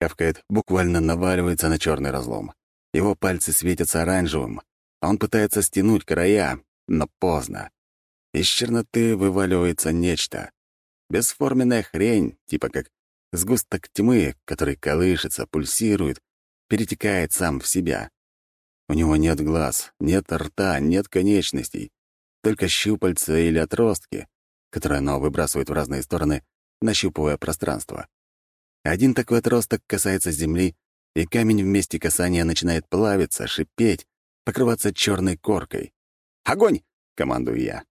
рявкает, буквально наваливается на черный разлом. Его пальцы светятся оранжевым, а он пытается стянуть края, но поздно. Из черноты вываливается нечто. Бесформенная хрень, типа как сгусток тьмы, который колышется, пульсирует, перетекает сам в себя. У него нет глаз, нет рта, нет конечностей, только щупальца или отростки, которые оно выбрасывает в разные стороны, нащупывая пространство. Один такой отросток касается земли, и камень вместе касания начинает плавиться, шипеть, покрываться черной коркой. «Огонь!» — командую я.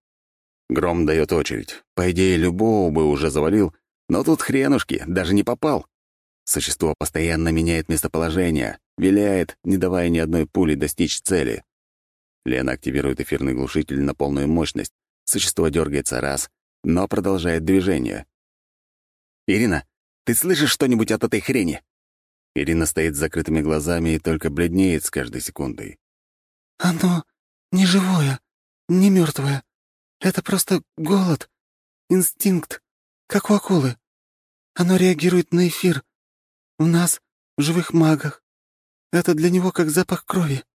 Гром дает очередь. По идее, любого бы уже завалил, но тут хренушки, даже не попал. Существо постоянно меняет местоположение, виляет, не давая ни одной пули достичь цели. Лена активирует эфирный глушитель на полную мощность. Существо дергается раз, но продолжает движение. «Ирина, ты слышишь что-нибудь от этой хрени?» Ирина стоит с закрытыми глазами и только бледнеет с каждой секундой. «Оно не живое, не мертвое. Это просто голод, инстинкт, как у акулы. Оно реагирует на эфир. В нас, в живых магах. Это для него как запах крови».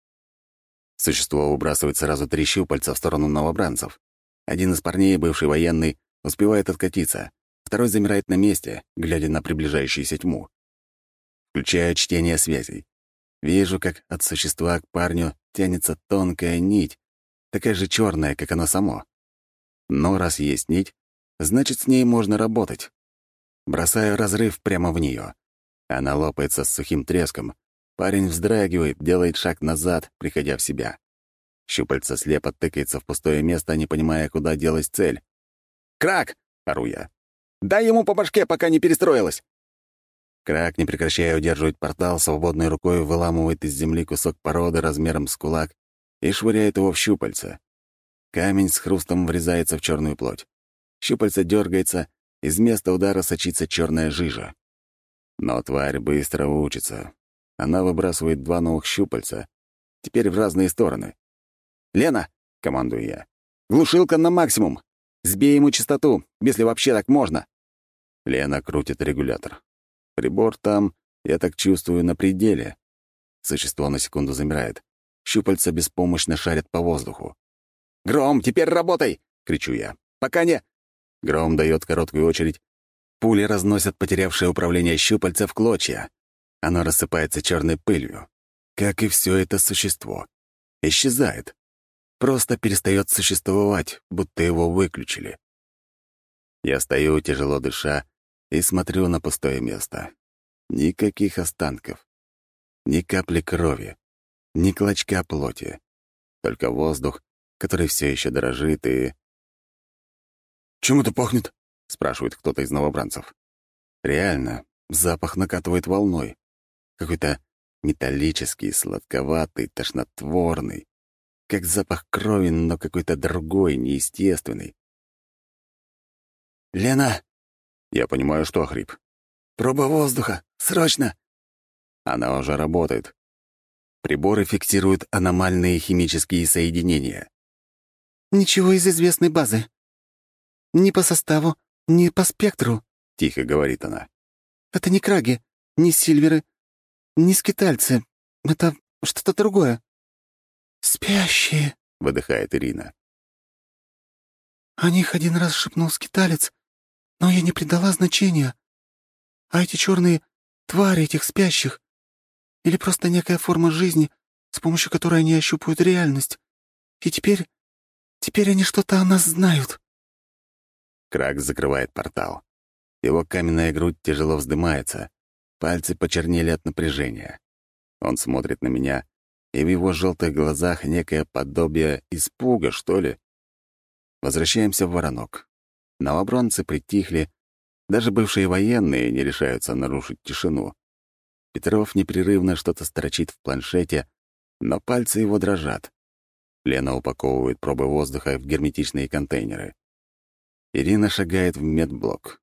Существо выбрасывает сразу три щупальца в сторону новобранцев. Один из парней, бывший военный, успевает откатиться. Второй замирает на месте, глядя на приближающуюся тьму. Включаю чтение связей. Вижу, как от существа к парню тянется тонкая нить, такая же черная, как оно само. Но раз есть нить, значит, с ней можно работать. Бросаю разрыв прямо в нее. Она лопается с сухим треском. Парень вздрагивает, делает шаг назад, приходя в себя. Щупальца слепо тыкается в пустое место, не понимая, куда делась цель. «Крак!» — ору я. Дай ему по башке, пока не перестроилась!» Крак, не прекращая удерживать портал, свободной рукой выламывает из земли кусок породы размером с кулак и швыряет его в щупальца. Камень с хрустом врезается в черную плоть. Щупальце дергается, из места удара сочится черная жижа. Но тварь быстро учится. Она выбрасывает два новых щупальца, теперь в разные стороны. «Лена!» — командую я. «Глушилка на максимум! Сбей ему частоту, если вообще так можно!» Лена крутит регулятор. Прибор там, я так чувствую, на пределе. Существо на секунду замирает. Щупальца беспомощно шарят по воздуху. «Гром, теперь работай!» — кричу я. «Пока не...» Гром дает короткую очередь. Пули разносят потерявшее управление щупальца в клочья. Оно рассыпается черной пылью. Как и все это существо. Исчезает. Просто перестает существовать, будто его выключили. Я стою, тяжело дыша, и смотрю на пустое место. Никаких останков. Ни капли крови. Ни клочка плоти. Только воздух, который все еще дорожит и... «Чем это пахнет?» — спрашивает кто-то из новобранцев. Реально, запах накатывает волной. Какой-то металлический, сладковатый, тошнотворный. Как запах крови, но какой-то другой, неестественный. «Лена!» Я понимаю, что охрип. «Проба воздуха! Срочно!» Она уже работает. Приборы фиксируют аномальные химические соединения. «Ничего из известной базы. Ни по составу, ни по спектру», — тихо говорит она. «Это не краги, не сильверы, не скитальцы. Это что-то другое». «Спящие», — выдыхает Ирина. «О них один раз шепнул скиталец, но я не придала значения. А эти черные твари этих спящих или просто некая форма жизни, с помощью которой они ощупывают реальность. И теперь... теперь они что-то о нас знают». Крак закрывает портал. Его каменная грудь тяжело вздымается. Пальцы почернели от напряжения. Он смотрит на меня, и в его желтых глазах некое подобие испуга, что ли. Возвращаемся в воронок. Новобранцы притихли, даже бывшие военные не решаются нарушить тишину. Петров непрерывно что-то строчит в планшете, но пальцы его дрожат. Лена упаковывает пробы воздуха в герметичные контейнеры. Ирина шагает в медблок.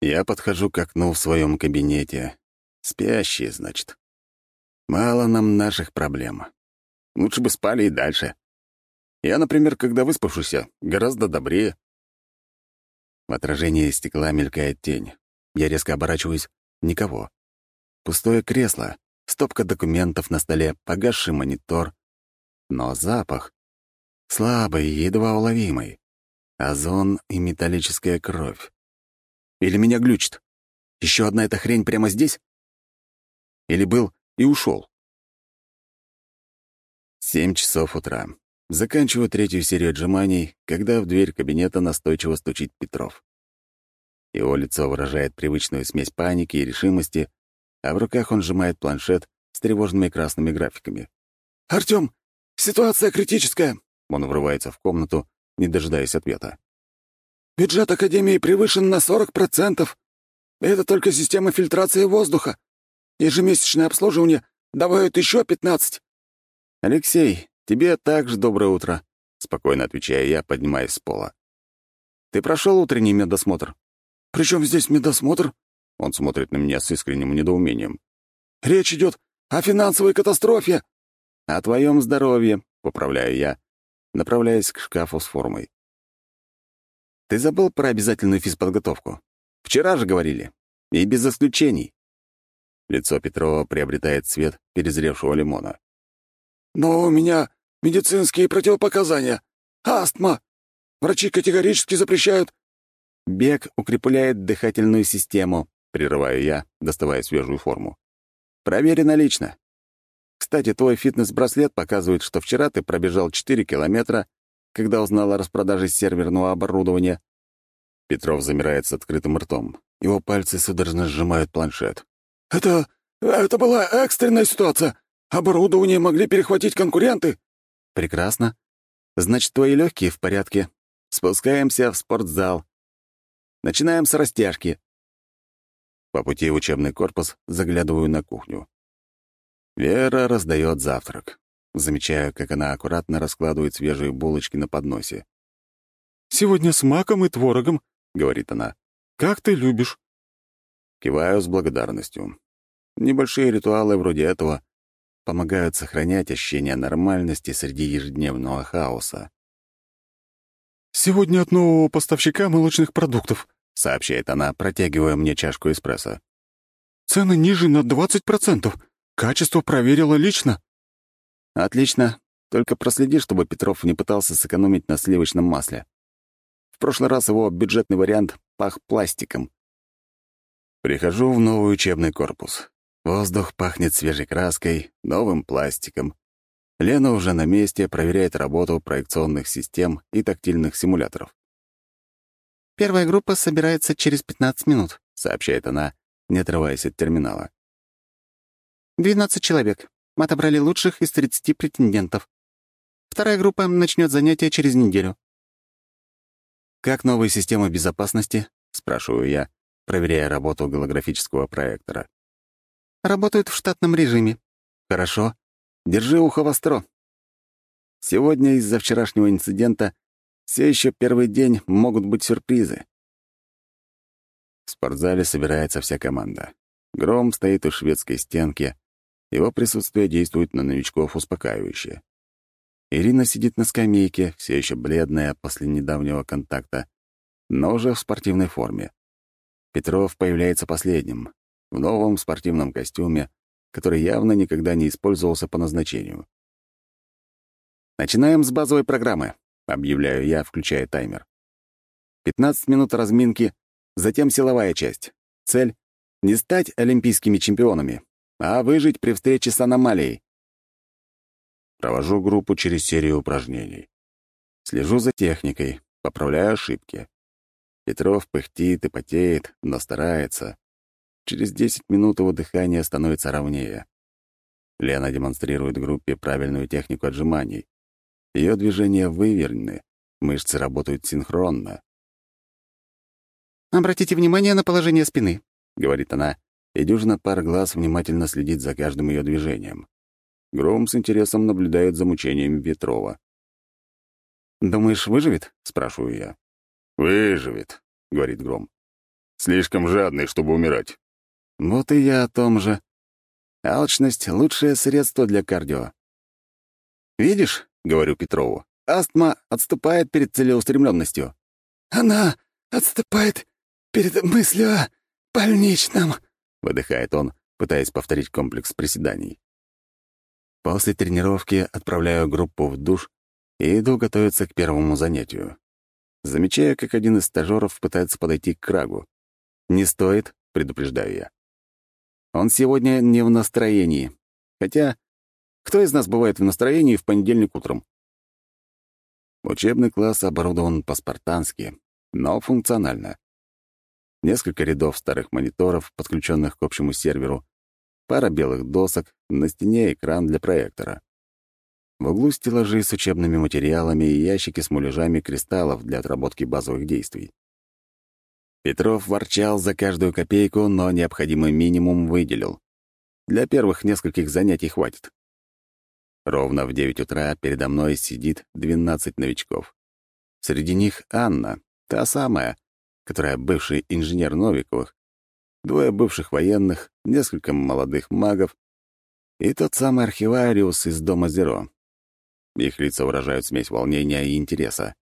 Я подхожу к окну в своем кабинете. Спящие, значит. Мало нам наших проблем. Лучше бы спали и дальше. Я, например, когда выспавшийся, гораздо добрее. В отражении стекла мелькает тень. Я резко оборачиваюсь. Никого. Пустое кресло, стопка документов на столе, погасший монитор. Но запах слабый, едва уловимый. Озон и металлическая кровь. Или меня глючит? Еще одна эта хрень прямо здесь? Или был и ушел? Семь часов утра. Заканчиваю третью серию отжиманий, когда в дверь кабинета настойчиво стучит Петров. Его лицо выражает привычную смесь паники и решимости, а в руках он сжимает планшет с тревожными красными графиками. «Артём, ситуация критическая!» Он врывается в комнату, не дожидаясь ответа. «Бюджет Академии превышен на 40%. Это только система фильтрации воздуха. Ежемесячное обслуживание добавит еще 15. «Алексей, тебе также доброе утро», — спокойно отвечаю я, поднимаясь с пола. «Ты прошел утренний медосмотр?» «При чем здесь медосмотр?» Он смотрит на меня с искренним недоумением. «Речь идет о финансовой катастрофе!» «О твоем здоровье», — поправляю я, направляясь к шкафу с формой. «Ты забыл про обязательную физподготовку? Вчера же говорили. И без исключений». Лицо Петрова приобретает цвет перезревшего лимона. «Но у меня медицинские противопоказания. Астма. Врачи категорически запрещают...» «Бег укрепляет дыхательную систему», — прерываю я, доставая свежую форму. «Проверено лично. Кстати, твой фитнес-браслет показывает, что вчера ты пробежал 4 километра, когда узнал о распродаже серверного оборудования». Петров замирает с открытым ртом. Его пальцы судорожно сжимают планшет. «Это... это была экстренная ситуация. Оборудование могли перехватить конкуренты». «Прекрасно. Значит, твои легкие в порядке. Спускаемся в спортзал. Начинаем с растяжки». По пути в учебный корпус заглядываю на кухню. Вера раздает завтрак. Замечаю, как она аккуратно раскладывает свежие булочки на подносе. «Сегодня с маком и творогом», — говорит она. «Как ты любишь?» Киваю с благодарностью. Небольшие ритуалы вроде этого помогают сохранять ощущение нормальности среди ежедневного хаоса. «Сегодня от нового поставщика молочных продуктов», — сообщает она, протягивая мне чашку эспрессо. «Цены ниже на 20%. Качество проверила лично». «Отлично. Только проследи, чтобы Петров не пытался сэкономить на сливочном масле. В прошлый раз его бюджетный вариант пах пластиком». Прихожу в новый учебный корпус. Воздух пахнет свежей краской, новым пластиком. Лена уже на месте проверяет работу проекционных систем и тактильных симуляторов. «Первая группа собирается через 15 минут», — сообщает она, не отрываясь от терминала. «12 человек. Отобрали лучших из 30 претендентов. Вторая группа начнет занятия через неделю». «Как новые системы безопасности?» — спрашиваю я, проверяя работу голографического проектора. Работают в штатном режиме». «Хорошо. Держи ухо востро. Сегодня из-за вчерашнего инцидента все еще первый день могут быть сюрпризы». В спортзале собирается вся команда. Гром стоит у шведской стенки. Его присутствие действует на новичков успокаивающе. Ирина сидит на скамейке, все еще бледная после недавнего контакта, но уже в спортивной форме. Петров появляется последним в новом спортивном костюме, который явно никогда не использовался по назначению. «Начинаем с базовой программы», — объявляю я, включая таймер. 15 минут разминки, затем силовая часть. Цель — не стать олимпийскими чемпионами, а выжить при встрече с аномалией. Провожу группу через серию упражнений. Слежу за техникой, поправляю ошибки. Петров пыхтит и потеет, но старается. Через 10 минут его дыхание становится ровнее. Лена демонстрирует группе правильную технику отжиманий. Ее движения выверены, мышцы работают синхронно. «Обратите внимание на положение спины», — говорит она, и дюжина пар глаз внимательно следит за каждым ее движением. Гром с интересом наблюдает за мучениями Петрова. «Думаешь, выживет?» — спрашиваю я. «Выживет», — говорит Гром. «Слишком жадный, чтобы умирать. Вот и я о том же. Алчность — лучшее средство для кардио. «Видишь», — говорю Петрову, — «астма отступает перед целеустремленностью». «Она отступает перед мыслью о больничном», — выдыхает он, пытаясь повторить комплекс приседаний. После тренировки отправляю группу в душ и иду готовиться к первому занятию. Замечаю, как один из стажеров пытается подойти к крагу. «Не стоит», — предупреждаю я. «Он сегодня не в настроении. Хотя, кто из нас бывает в настроении в понедельник утром?» Учебный класс оборудован по-спартански, но функционально. Несколько рядов старых мониторов, подключенных к общему серверу, пара белых досок, на стене экран для проектора. В углу стеллажи с учебными материалами и ящики с муляжами кристаллов для отработки базовых действий. Петров ворчал за каждую копейку, но необходимый минимум выделил. Для первых нескольких занятий хватит. Ровно в 9 утра передо мной сидит 12 новичков. Среди них Анна, та самая, которая бывший инженер Новиковых, двое бывших военных, несколько молодых магов и тот самый архивариус из дома Зеро. Их лица выражают смесь волнения и интереса.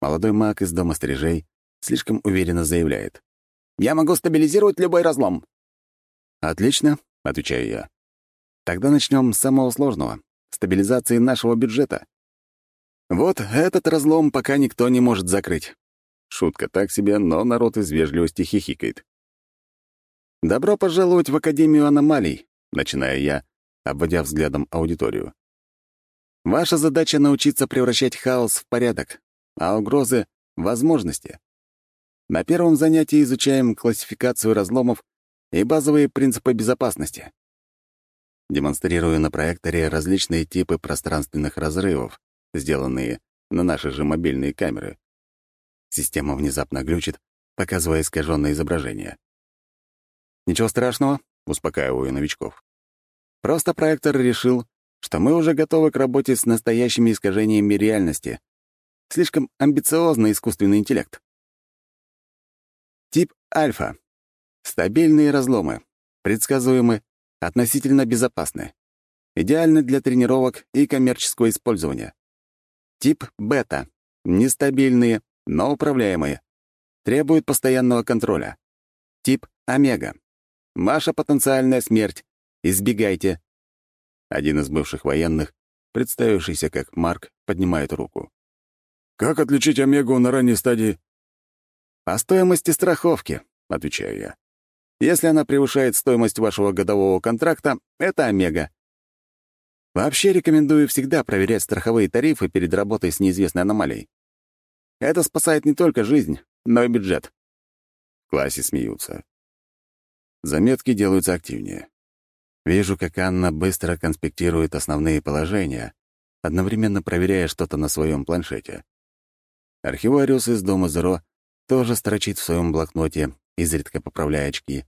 Молодой маг из дома стрижей слишком уверенно заявляет. «Я могу стабилизировать любой разлом». «Отлично», — отвечаю я. «Тогда начнем с самого сложного — стабилизации нашего бюджета. Вот этот разлом пока никто не может закрыть». Шутка так себе, но народ из вежливости хихикает. «Добро пожаловать в Академию аномалий», — начинаю я, обводя взглядом аудиторию. Ваша задача — научиться превращать хаос в порядок, а угрозы — возможности. На первом занятии изучаем классификацию разломов и базовые принципы безопасности. Демонстрирую на проекторе различные типы пространственных разрывов, сделанные на наши же мобильные камеры. Система внезапно глючит, показывая искаженное изображение. «Ничего страшного», — успокаиваю новичков. «Просто проектор решил, что мы уже готовы к работе с настоящими искажениями реальности. Слишком амбициозный искусственный интеллект. Тип альфа. Стабильные разломы. Предсказуемы, относительно безопасны. Идеальны для тренировок и коммерческого использования. Тип бета. Нестабильные, но управляемые. Требуют постоянного контроля. Тип омега. Ваша потенциальная смерть. Избегайте. Один из бывших военных, представившийся как Марк, поднимает руку. «Как отличить Омегу на ранней стадии?» «По стоимости страховки», — отвечаю я. «Если она превышает стоимость вашего годового контракта, это Омега. Вообще рекомендую всегда проверять страховые тарифы перед работой с неизвестной аномалией. Это спасает не только жизнь, но и бюджет». В классе смеются. Заметки делаются активнее. Вижу, как Анна быстро конспектирует основные положения, одновременно проверяя что-то на своем планшете. Архивариус из дома Зеро тоже строчит в своем блокноте, изредка поправляя очки.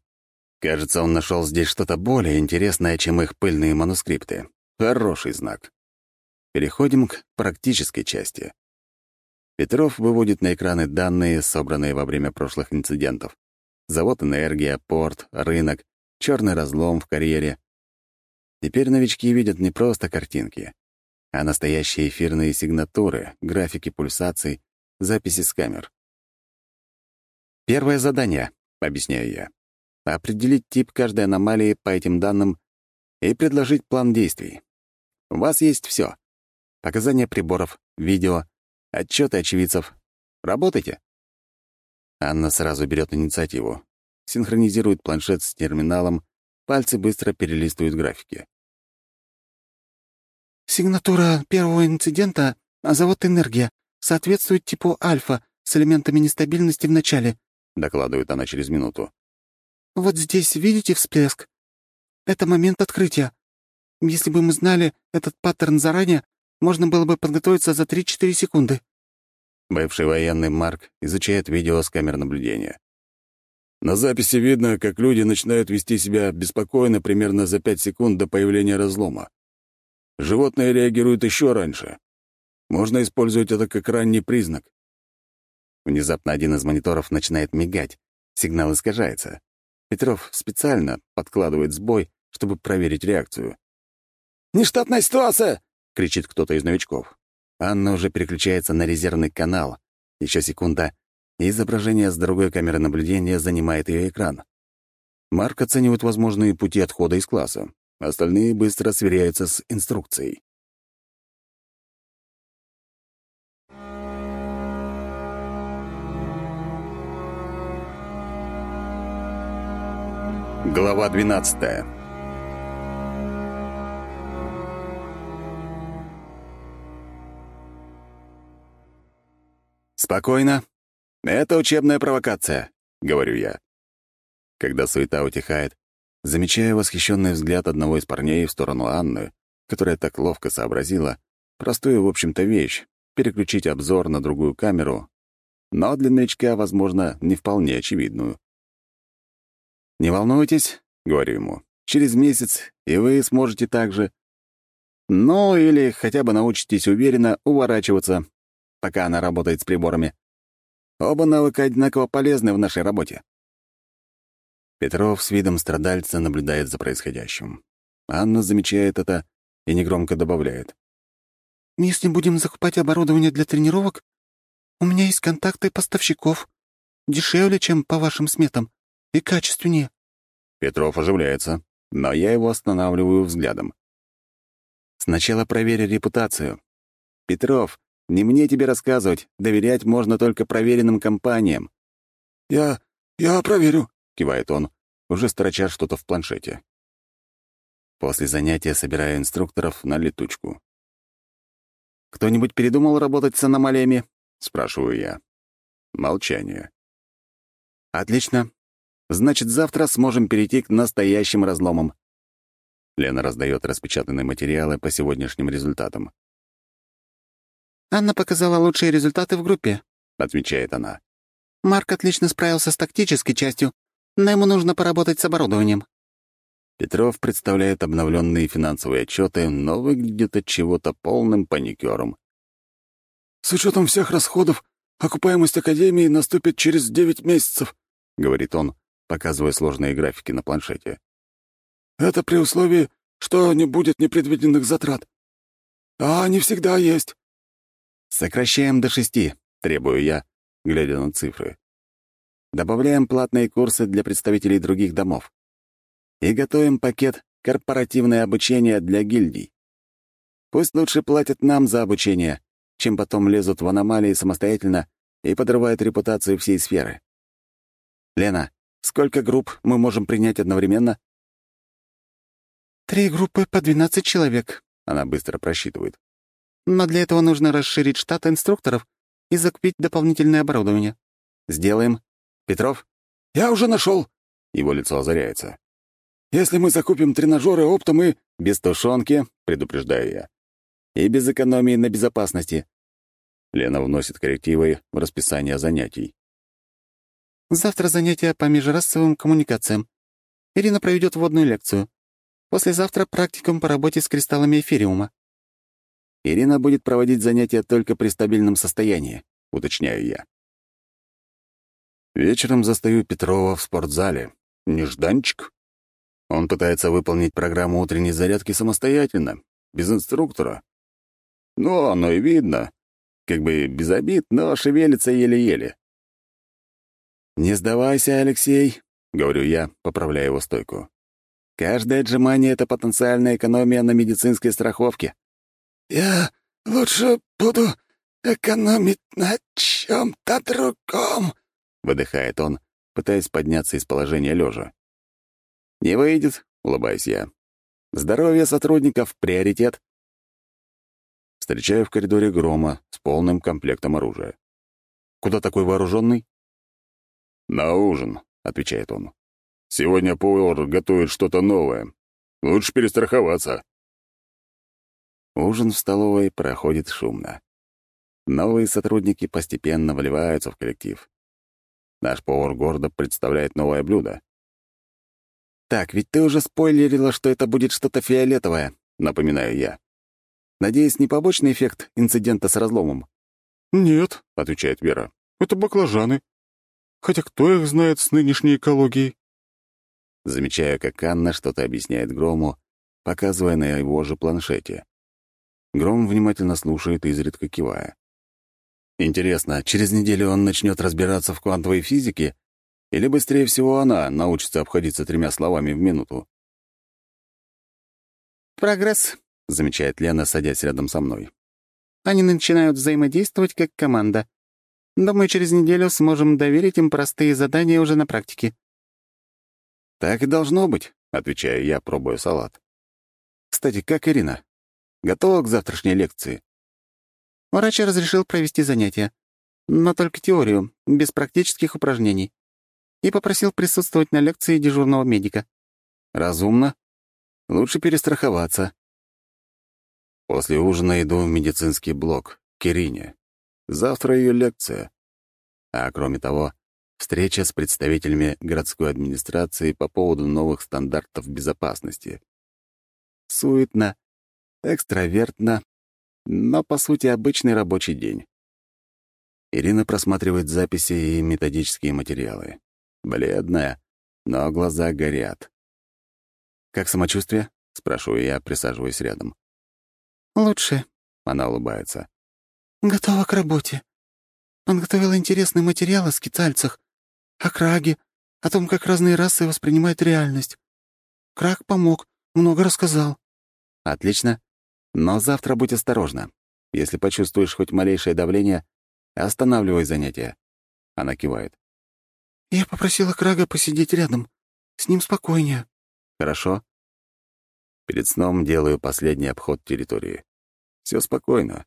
Кажется, он нашел здесь что-то более интересное, чем их пыльные манускрипты. Хороший знак. Переходим к практической части. Петров выводит на экраны данные, собранные во время прошлых инцидентов. Завод «Энергия», порт, рынок, черный разлом в карьере. Теперь новички видят не просто картинки, а настоящие эфирные сигнатуры, графики пульсаций, записи с камер. Первое задание, объясняю я. Определить тип каждой аномалии по этим данным и предложить план действий. У вас есть все: Показания приборов, видео, отчеты очевидцев. Работайте. Анна сразу берет инициативу. Синхронизирует планшет с терминалом, Пальцы быстро перелистывают графики. «Сигнатура первого инцидента, а завод «Энергия», соответствует типу «Альфа» с элементами нестабильности в начале», — докладывает она через минуту. «Вот здесь видите всплеск? Это момент открытия. Если бы мы знали этот паттерн заранее, можно было бы подготовиться за 3-4 секунды». Бывший военный Марк изучает видео с камер наблюдения. На записи видно, как люди начинают вести себя беспокойно примерно за пять секунд до появления разлома. Животные реагируют еще раньше. Можно использовать это как ранний признак. Внезапно один из мониторов начинает мигать. Сигнал искажается. Петров специально подкладывает сбой, чтобы проверить реакцию. «Нештатная ситуация!» — кричит кто-то из новичков. Анна уже переключается на резервный канал. Еще секунда, и изображение с другой камеры наблюдения занимает ее экран. Марк оценивает возможные пути отхода из класса. Остальные быстро сверяются с инструкцией. Глава 12 «Спокойно. Это учебная провокация», — говорю я. Когда суета утихает, замечаю восхищенный взгляд одного из парней в сторону Анны, которая так ловко сообразила простую, в общем-то, вещь — переключить обзор на другую камеру, но для новичка, возможно, не вполне очевидную. «Не волнуйтесь», — говорю ему, — «через месяц и вы сможете так же. Ну, или хотя бы научитесь уверенно уворачиваться, пока она работает с приборами. Оба навыка одинаково полезны в нашей работе». Петров с видом страдальца наблюдает за происходящим. Анна замечает это и негромко добавляет. «Если будем закупать оборудование для тренировок, у меня есть контакты поставщиков. Дешевле, чем по вашим сметам и качественнее». Петров оживляется, но я его останавливаю взглядом. «Сначала проверь репутацию. Петров, не мне тебе рассказывать, доверять можно только проверенным компаниям». «Я... я проверю», — кивает он, уже строча что-то в планшете. После занятия собираю инструкторов на летучку. «Кто-нибудь передумал работать с аномалиями?» — спрашиваю я. Молчание. «Отлично. Значит, завтра сможем перейти к настоящим разломам». Лена раздает распечатанные материалы по сегодняшним результатам. «Анна показала лучшие результаты в группе», — отвечает она. «Марк отлично справился с тактической частью, но ему нужно поработать с оборудованием». Петров представляет обновленные финансовые отчеты, но выглядит от чего-то полным паникером. «С учетом всех расходов, окупаемость Академии наступит через девять месяцев», — говорит он, показывая сложные графики на планшете. «Это при условии, что не будет непредвиденных затрат. А они всегда есть». «Сокращаем до шести», — требую я, глядя на цифры. «Добавляем платные курсы для представителей других домов. И готовим пакет «Корпоративное обучение для гильдий». Пусть лучше платят нам за обучение, чем потом лезут в аномалии самостоятельно и подрывают репутацию всей сферы. Лена, сколько групп мы можем принять одновременно? «Три группы по 12 человек», — она быстро просчитывает. Но для этого нужно расширить штат инструкторов и закупить дополнительное оборудование. Сделаем. Петров? Я уже нашел. Его лицо озаряется. Если мы закупим тренажеры оптом и... Без тушенки, предупреждаю я. И без экономии на безопасности. Лена вносит коррективы в расписание занятий. Завтра занятия по межрасовым коммуникациям. Ирина проведет вводную лекцию. Послезавтра практикум по работе с кристаллами эфириума. Ирина будет проводить занятия только при стабильном состоянии, уточняю я. Вечером застаю Петрова в спортзале. Нежданчик. Он пытается выполнить программу утренней зарядки самостоятельно, без инструктора. Ну, оно и видно. Как бы без обид, но шевелится еле-еле. «Не сдавайся, Алексей», — говорю я, поправляя его стойку. «Каждое отжимание — это потенциальная экономия на медицинской страховке». «Я лучше буду экономить на чем-то другом», — выдыхает он, пытаясь подняться из положения лежа. «Не выйдет», — улыбаюсь я. «Здоровье сотрудников — приоритет». Встречаю в коридоре Грома с полным комплектом оружия. «Куда такой вооруженный?» «На ужин», — отвечает он. «Сегодня повар готовит что-то новое. Лучше перестраховаться». Ужин в столовой проходит шумно. Новые сотрудники постепенно вливаются в коллектив. Наш повар гордо представляет новое блюдо. «Так, ведь ты уже спойлерила, что это будет что-то фиолетовое», — напоминаю я. «Надеюсь, не побочный эффект инцидента с разломом?» «Нет», — отвечает Вера, — «это баклажаны. Хотя кто их знает с нынешней экологией?» Замечаю, как Анна что-то объясняет Грому, показывая на его же планшете. Гром внимательно слушает, изредка кивая. Интересно, через неделю он начнет разбираться в квантовой физике Или, быстрее всего, она научится обходиться тремя словами в минуту. «Прогресс», — замечает Лена, садясь рядом со мной. «Они начинают взаимодействовать как команда. Думаю, через неделю сможем доверить им простые задания уже на практике». «Так и должно быть», — отвечаю я, пробуя салат. «Кстати, как Ирина? Готова к завтрашней лекции?» Врач разрешил провести занятия, но только теорию, без практических упражнений и попросил присутствовать на лекции дежурного медика. «Разумно. Лучше перестраховаться». После ужина иду в медицинский блок, к Ирине. Завтра ее лекция. А кроме того, встреча с представителями городской администрации по поводу новых стандартов безопасности. Суетно, экстравертно, но, по сути, обычный рабочий день. Ирина просматривает записи и методические материалы. Бледная, но глаза горят. «Как самочувствие?» — спрашиваю я, присаживаясь рядом. «Лучше», — она улыбается. «Готова к работе. Подготовила интересный материал о скитальцах, о краге, о том, как разные расы воспринимают реальность. Краг помог, много рассказал». «Отлично. Но завтра будь осторожна. Если почувствуешь хоть малейшее давление, останавливай занятия». Она кивает. «Я попросила Крага посидеть рядом. С ним спокойнее». «Хорошо». Перед сном делаю последний обход территории. Все спокойно.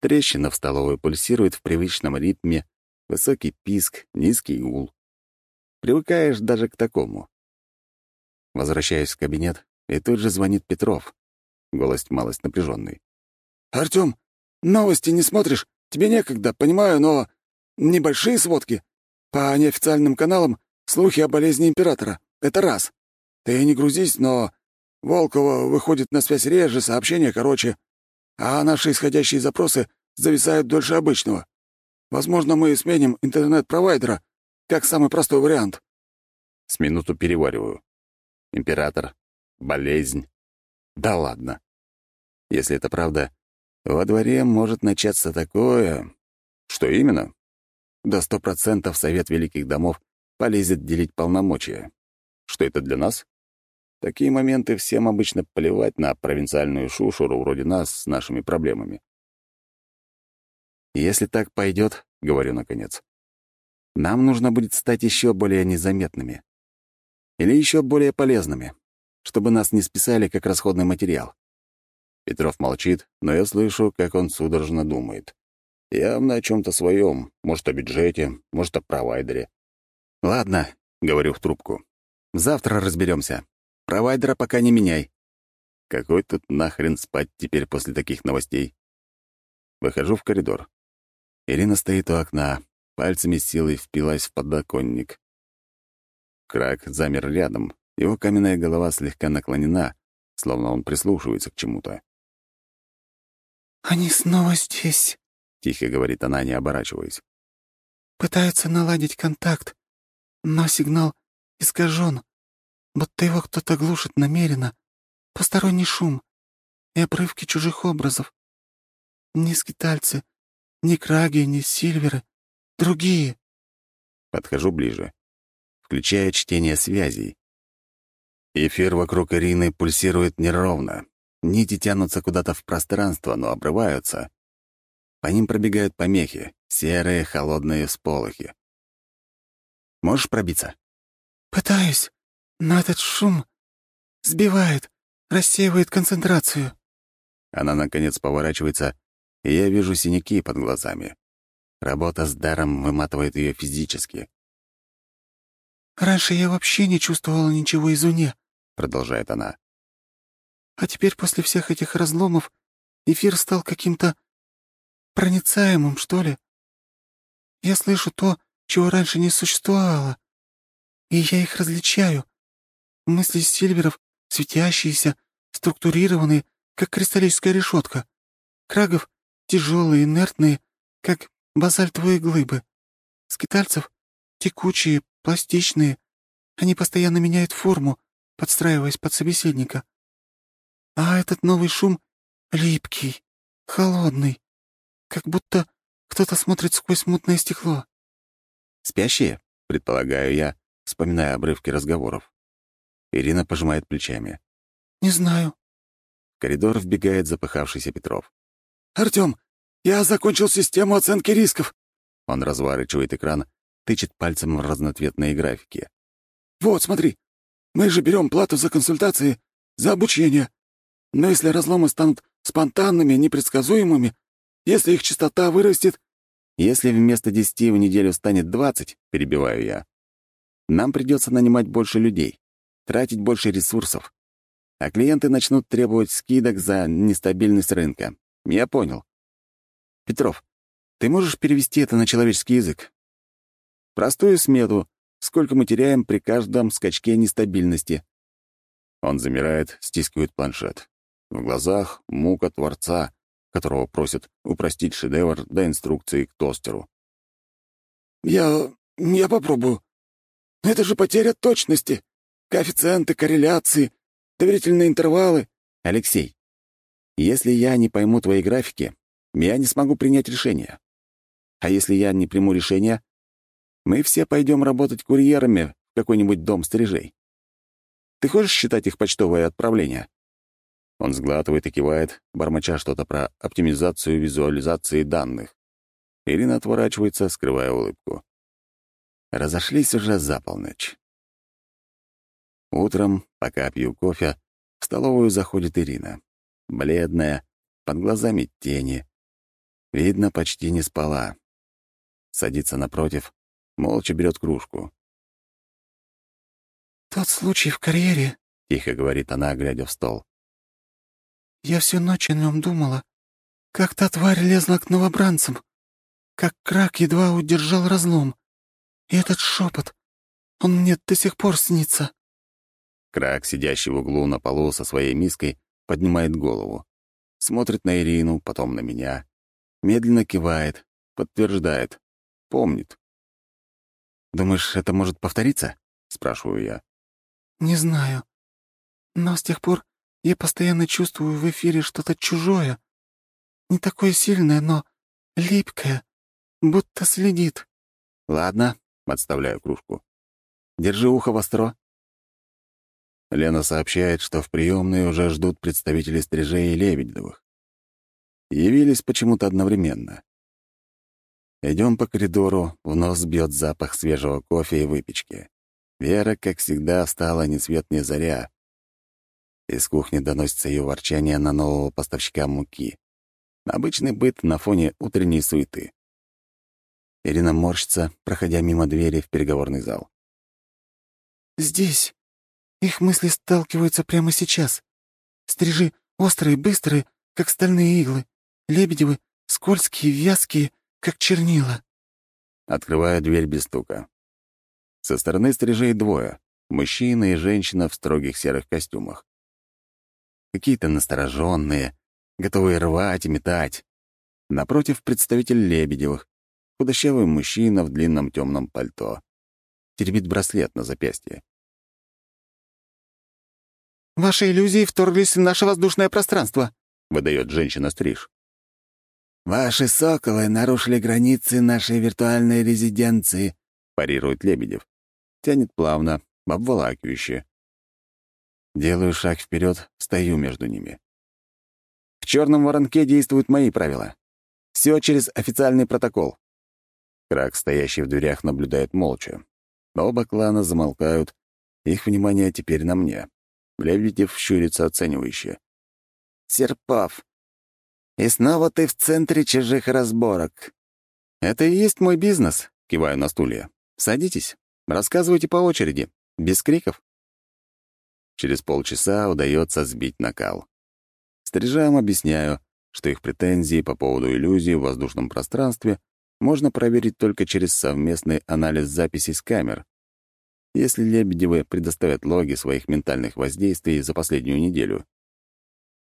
Трещина в столовой пульсирует в привычном ритме, высокий писк, низкий гул. Привыкаешь даже к такому. Возвращаюсь в кабинет, и тут же звонит Петров. Голос малость напряженный. «Артём, новости не смотришь? Тебе некогда, понимаю, но небольшие сводки. По неофициальным каналам слухи о болезни императора. Это раз. Ты не грузись, но Волкова выходит на связь реже, сообщения короче, а наши исходящие запросы зависают дольше обычного. Возможно, мы сменим интернет-провайдера, как самый простой вариант. С минуту перевариваю. Император, болезнь. Да ладно. Если это правда, во дворе может начаться такое... Что именно? До сто процентов Совет Великих Домов полезет делить полномочия. Что это для нас? Такие моменты всем обычно плевать на провинциальную шушуру вроде нас с нашими проблемами. Если так пойдет, говорю наконец, нам нужно будет стать еще более незаметными. Или еще более полезными, чтобы нас не списали как расходный материал. Петров молчит, но я слышу, как он судорожно думает. Явно о чем то своем, может, о бюджете, может, о провайдере. «Ладно», — говорю в трубку. «Завтра разберемся. Провайдера пока не меняй». Какой тут нахрен спать теперь после таких новостей? Выхожу в коридор. Ирина стоит у окна, пальцами с силой впилась в подоконник. Крак замер рядом, его каменная голова слегка наклонена, словно он прислушивается к чему-то. «Они снова здесь», — тихо говорит она, не оборачиваясь. «Пытаются наладить контакт, но сигнал искажен, будто его кто-то глушит намеренно, посторонний шум и обрывки чужих образов. Ни скитальцы, ни краги, ни сильверы, другие». Подхожу ближе. Включаю чтение связей. Эфир вокруг Ирины пульсирует неровно. Нити тянутся куда-то в пространство, но обрываются. По ним пробегают помехи, серые, холодные всполохи. «Можешь пробиться?» «Пытаюсь, но этот шум сбивает, рассеивает концентрацию». Она, наконец, поворачивается, и я вижу синяки под глазами. Работа с даром выматывает ее физически. «Раньше я вообще не чувствовала ничего извне», — продолжает она. А теперь после всех этих разломов эфир стал каким-то проницаемым, что ли. Я слышу то, чего раньше не существовало, и я их различаю. Мысли Сильверов светящиеся, структурированные, как кристаллическая решетка. Крагов — тяжелые, инертные, как базальтовые глыбы. Скитальцев — текучие, пластичные. Они постоянно меняют форму, подстраиваясь под собеседника. А этот новый шум липкий, холодный, как будто кто-то смотрит сквозь мутное стекло. «Спящие?» предполагаю я, вспоминая обрывки разговоров. Ирина пожимает плечами. «Не знаю». В коридор вбегает запыхавшийся Петров. «Артём, я закончил систему оценки рисков». Он разворачивает экран, тычет пальцем в разноцветные графики. «Вот, смотри. Мы же берем плату за консультации, за обучение. Но если разломы станут спонтанными, непредсказуемыми, если их частота вырастет...» «Если вместо десяти в неделю станет двадцать, перебиваю я, нам придется нанимать больше людей, тратить больше ресурсов, а клиенты начнут требовать скидок за нестабильность рынка. Я понял. Петров, ты можешь перевести это на человеческий язык? Простую смету, сколько мы теряем при каждом скачке нестабильности. Он замирает, стискивает планшет. В глазах мука Творца, которого просят упростить шедевр до инструкции к тостеру. «Я... я попробую. Это же потеря точности. Коэффициенты, корреляции, доверительные интервалы». «Алексей, если я не пойму твои графики, я не смогу принять решение. А если я не приму решение, мы все пойдем работать курьерами в какой-нибудь дом стрижей. Ты хочешь считать их почтовое отправление?» Он сглатывает и кивает, бормоча что-то про оптимизацию визуализации данных. Ирина отворачивается, скрывая улыбку. Разошлись уже за полночь. Утром, пока пью кофе, в столовую заходит Ирина. Бледная, под глазами тени. Видно, почти не спала. Садится напротив, молча берет кружку. «Тот случай в карьере», — тихо говорит она, глядя в стол. Я всю ночь о нем думала. Как та тварь лезла к новобранцам. Как крак едва удержал разлом. И этот шепот, он мне до сих пор снится. Крак, сидящий в углу на полу со своей миской, поднимает голову. Смотрит на Ирину, потом на меня. Медленно кивает, подтверждает. Помнит. «Думаешь, это может повториться?» — спрашиваю я. «Не знаю. Но с тех пор я постоянно чувствую в эфире что-то чужое. Не такое сильное, но липкое, будто следит. Ладно, отставляю кружку. Держи ухо востро. Лена сообщает, что в приемной уже ждут представители стрижей и Лебедевых. Явились почему-то одновременно. Идем по коридору, в нос бьет запах свежего кофе и выпечки. Вера, как всегда, встала ни свет ни заря, из кухни доносится ее ворчание на нового поставщика муки. Обычный быт на фоне утренней суеты. Ирина морщится, проходя мимо двери в переговорный зал. «Здесь. Их мысли сталкиваются прямо сейчас. Стрижи острые, быстрые, как стальные иглы. Лебедевы скользкие, вязкие, как чернила». Открываю дверь без стука. Со стороны стрижей двое — мужчина и женщина в строгих серых костюмах какие-то настороженные, готовые рвать и метать. Напротив представитель Лебедевых, худощавый мужчина в длинном темном пальто. Теребит браслет на запястье. «Ваши иллюзии вторглись в наше воздушное пространство», — выдает женщина-стриж. «Ваши соколы нарушили границы нашей виртуальной резиденции», — парирует Лебедев. Тянет плавно, обволакивающе. Делаю шаг вперед, стою между ними. В черном воронке действуют мои правила. Все через официальный протокол. Крак, стоящий в дверях, наблюдает молча. Оба клана замолкают. Их внимание теперь на мне. Лебедев щурится оценивающе. «Серпов, и снова ты в центре чужих разборок». «Это и есть мой бизнес», — киваю на стулья. «Садитесь, рассказывайте по очереди, без криков». Через полчаса удается сбить накал. Стрижам объясняю, что их претензии по поводу иллюзий в воздушном пространстве можно проверить только через совместный анализ записей с камер. Если Лебедевы предоставят логи своих ментальных воздействий за последнюю неделю.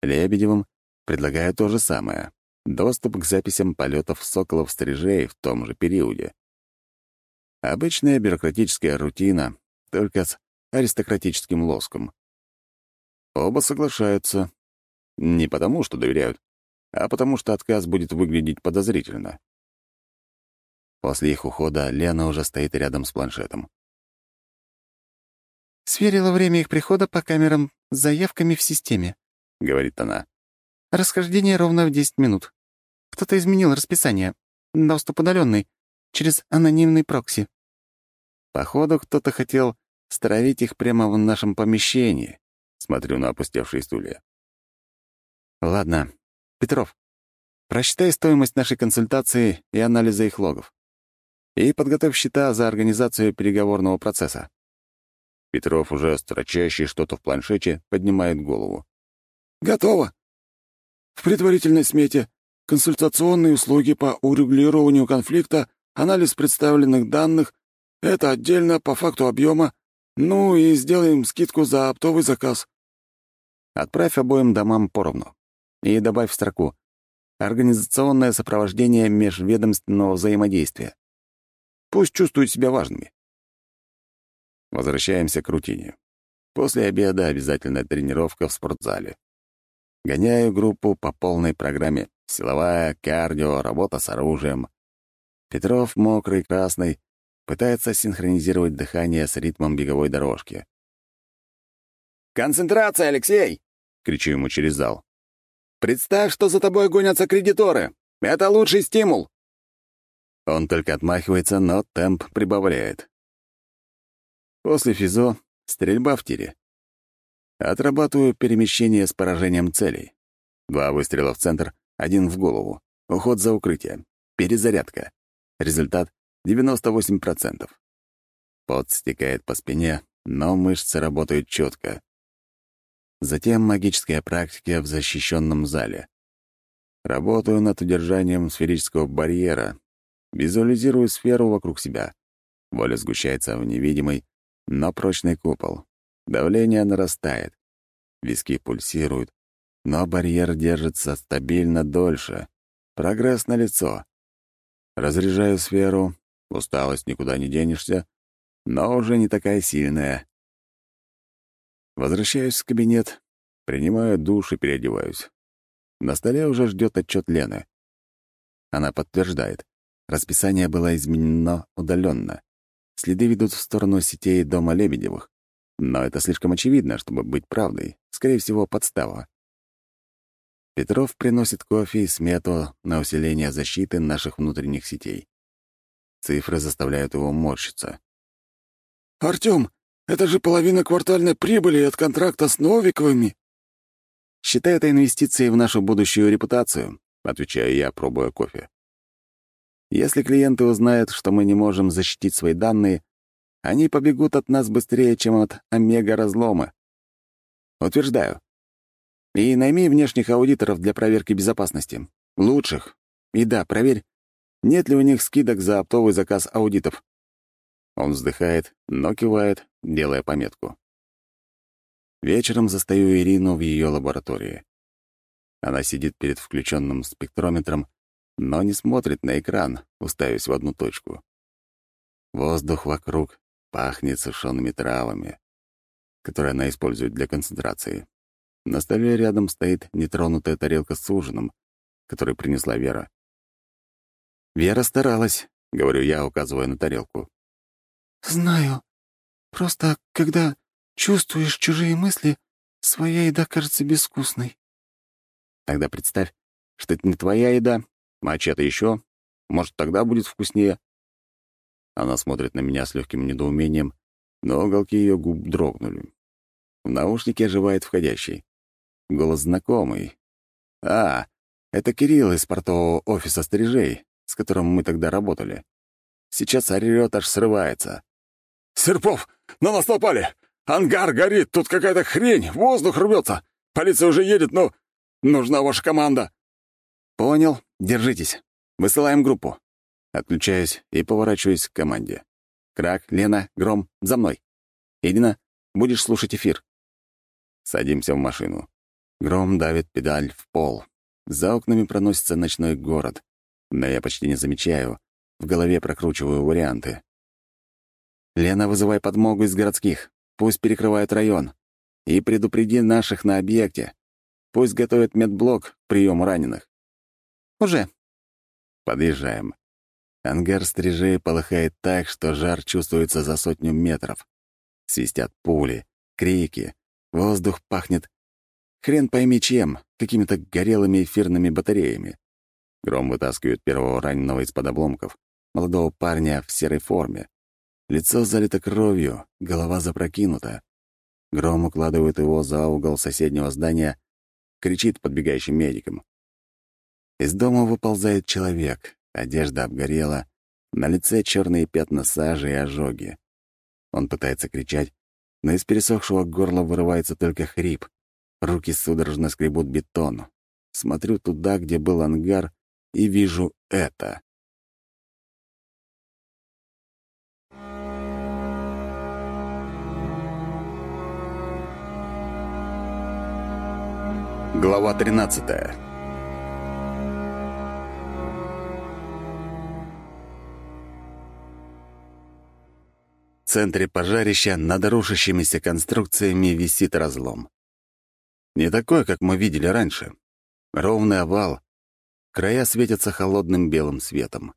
Лебедевым предлагаю то же самое — доступ к записям полетов соколов-стрижей в том же периоде. Обычная бюрократическая рутина, только с аристократическим лоском. Оба соглашаются. Не потому, что доверяют, а потому что отказ будет выглядеть подозрительно. После их ухода Лена уже стоит рядом с планшетом. «Сверила время их прихода по камерам с заявками в системе», — говорит она. «Расхождение ровно в 10 минут. Кто-то изменил расписание. Доступ удаленный, через анонимный прокси». Походу, кто-то хотел стравить их прямо в нашем помещении. Смотрю на опустевшие стулья. Ладно, Петров, просчитай стоимость нашей консультации и анализа их логов. И подготовь счета за организацию переговорного процесса. Петров, уже строчащий что-то в планшете, поднимает голову. «Готово. В предварительной смете консультационные услуги по урегулированию конфликта, анализ представленных данных — это отдельно по факту объема, ну и сделаем скидку за оптовый заказ». Отправь обоим домам поровну. И добавь в строку «Организационное сопровождение межведомственного взаимодействия». Пусть чувствуют себя важными. Возвращаемся к рутине. После обеда обязательная тренировка в спортзале. Гоняю группу по полной программе. Силовая, кардио, работа с оружием. Петров, мокрый, красный, пытается синхронизировать дыхание с ритмом беговой дорожки. «Концентрация, Алексей!» — кричу ему через зал. «Представь, что за тобой гонятся кредиторы. Это лучший стимул!» Он только отмахивается, но темп прибавляет. После физо — стрельба в тире. Отрабатываю перемещение с поражением целей. Два выстрела в центр, один в голову. Уход за укрытие. Перезарядка. Результат — 98%. Пот стекает по спине, но мышцы работают четко. Затем магическая практика в защищенном зале. Работаю над удержанием сферического барьера. Визуализирую сферу вокруг себя. Воля сгущается в невидимый, но прочный купол. Давление нарастает. Виски пульсируют, но барьер держится стабильно дольше. Прогресс налицо. Разряжаю сферу, усталость никуда не денешься, но уже не такая сильная. Возвращаюсь в кабинет, принимаю душ и переодеваюсь. На столе уже ждет отчет Лены. Она подтверждает. Расписание было изменено удаленно. Следы ведут в сторону сетей дома Лебедевых. Но это слишком очевидно, чтобы быть правдой. Скорее всего, подстава. Петров приносит кофе и смету на усиление защиты наших внутренних сетей. Цифры заставляют его морщиться. «Артём, это же половина квартальной прибыли от контракта с Новиковыми!» «Считай это инвестицией в нашу будущую репутацию», — отвечаю я, пробуя кофе. Если клиенты узнают, что мы не можем защитить свои данные, они побегут от нас быстрее, чем от омега-разлома. Утверждаю. И найми внешних аудиторов для проверки безопасности. Лучших. И да, проверь, нет ли у них скидок за оптовый заказ аудитов. Он вздыхает, но кивает, делая пометку. Вечером застаю Ирину в ее лаборатории. Она сидит перед включенным спектрометром но не смотрит на экран, уставясь в одну точку. Воздух вокруг пахнет сушеными травами, которые она использует для концентрации. На столе рядом стоит нетронутая тарелка с ужином, который принесла Вера. «Вера старалась», — говорю я, указывая на тарелку. «Знаю. Просто, когда чувствуешь чужие мысли, своя еда кажется безвкусной». «Тогда представь, что это не твоя еда, чья-то еще? Может, тогда будет вкуснее?» Она смотрит на меня с легким недоумением, но уголки ее губ дрогнули. В наушнике оживает входящий. Голос знакомый. «А, это Кирилл из портового офиса стрижей, с которым мы тогда работали. Сейчас орёт, аж срывается». «Серпов, на нас напали! Ангар горит, тут какая-то хрень, воздух рвется! Полиция уже едет, но нужна ваша команда!» «Понял. Держитесь. Высылаем группу». Отключаюсь и поворачиваюсь к команде. Крак, Лена, Гром, за мной. Ирина, будешь слушать эфир. Садимся в машину. Гром давит педаль в пол. За окнами проносится ночной город. Но я почти не замечаю. В голове прокручиваю варианты. «Лена, вызывай подмогу из городских. Пусть перекрывают район. И предупреди наших на объекте. Пусть готовят медблок к приему раненых. «Уже». Подъезжаем. Ангар стрижей полыхает так, что жар чувствуется за сотню метров. Свистят пули, крики, воздух пахнет хрен пойми чем, какими-то горелыми эфирными батареями. Гром вытаскивает первого раненого из-под обломков, молодого парня в серой форме. Лицо залито кровью, голова запрокинута. Гром укладывает его за угол соседнего здания, кричит подбегающим медикам. Из дома выползает человек, одежда обгорела, на лице черные пятна сажи и ожоги. Он пытается кричать, но из пересохшего горла вырывается только хрип. Руки судорожно скребут бетон. Смотрю туда, где был ангар, и вижу это. Глава 13 центре пожарища над рушащимися конструкциями висит разлом. Не такой, как мы видели раньше. Ровный овал. Края светятся холодным белым светом.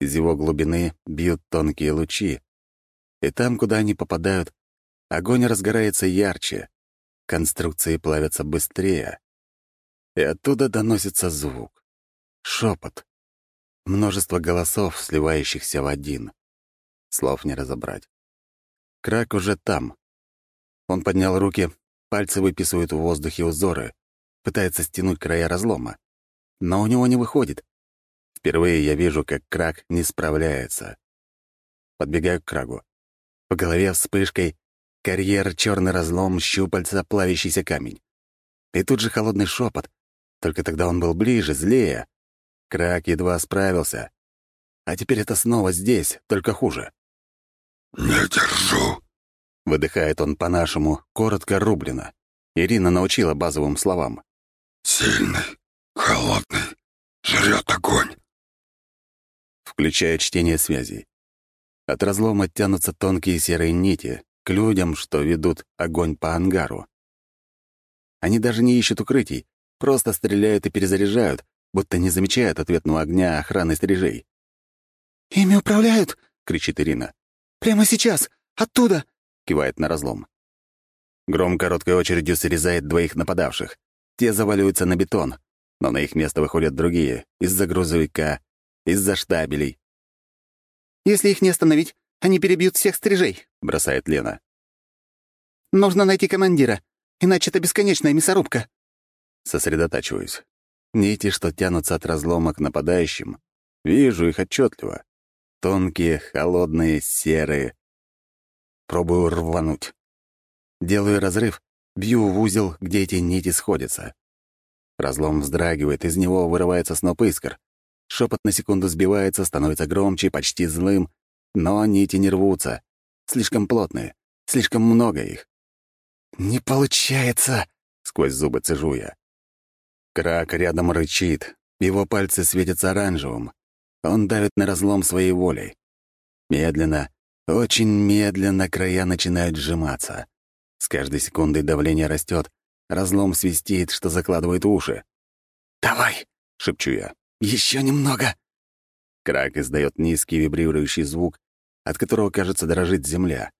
Из его глубины бьют тонкие лучи. И там, куда они попадают, огонь разгорается ярче, конструкции плавятся быстрее. И оттуда доносится звук. шепот, Множество голосов, сливающихся в один. Слов не разобрать. Крак уже там. Он поднял руки, Пальцы выписывают в воздухе узоры, пытается стянуть края разлома. Но у него не выходит. Впервые я вижу, как крак не справляется. Подбегаю к крагу. В голове вспышкой карьер, черный разлом, щупальца, плавящийся камень. И тут же холодный шепот. Только тогда он был ближе, злее. Крак едва справился. А теперь это снова здесь, только хуже. «Не держу», Выдыхает он по-нашему, коротко рублено. Ирина научила базовым словам. «Сильный, холодный, жрет огонь». Включая чтение связей. От разлома тянутся тонкие серые нити к людям, что ведут огонь по ангару. Они даже не ищут укрытий, просто стреляют и перезаряжают, будто не замечают ответного огня охраны стрижей. «Ими управляют!» — кричит Ирина. «Прямо сейчас! Оттуда! — кивает на разлом. Гром короткой очередью срезает двоих нападавших. Те заваливаются на бетон, но на их место выходят другие — из-за грузовика, из-за штабелей. «Если их не остановить, они перебьют всех стрижей», — бросает Лена. «Нужно найти командира, иначе это бесконечная мясорубка». Сосредотачиваюсь. Нити, что тянутся от разлома к нападающим, вижу их отчетливо. Тонкие, холодные, серые, Пробую рвануть. Делаю разрыв, бью в узел, где эти нити сходятся. Разлом вздрагивает, из него вырывается сноп искр. Шепот на секунду сбивается, становится громче, почти злым, но нити не рвутся. Слишком плотные, слишком много их. «Не получается!» — сквозь зубы цежу я. Крак рядом рычит, его пальцы светятся оранжевым. Он давит на разлом своей волей. Медленно, очень медленно края начинают сжиматься. С каждой секундой давление растет, разлом свистит, что закладывает уши. «Давай!» — шепчу я. Еще немного!» Крак издает низкий вибрирующий звук, от которого, кажется, дрожит земля.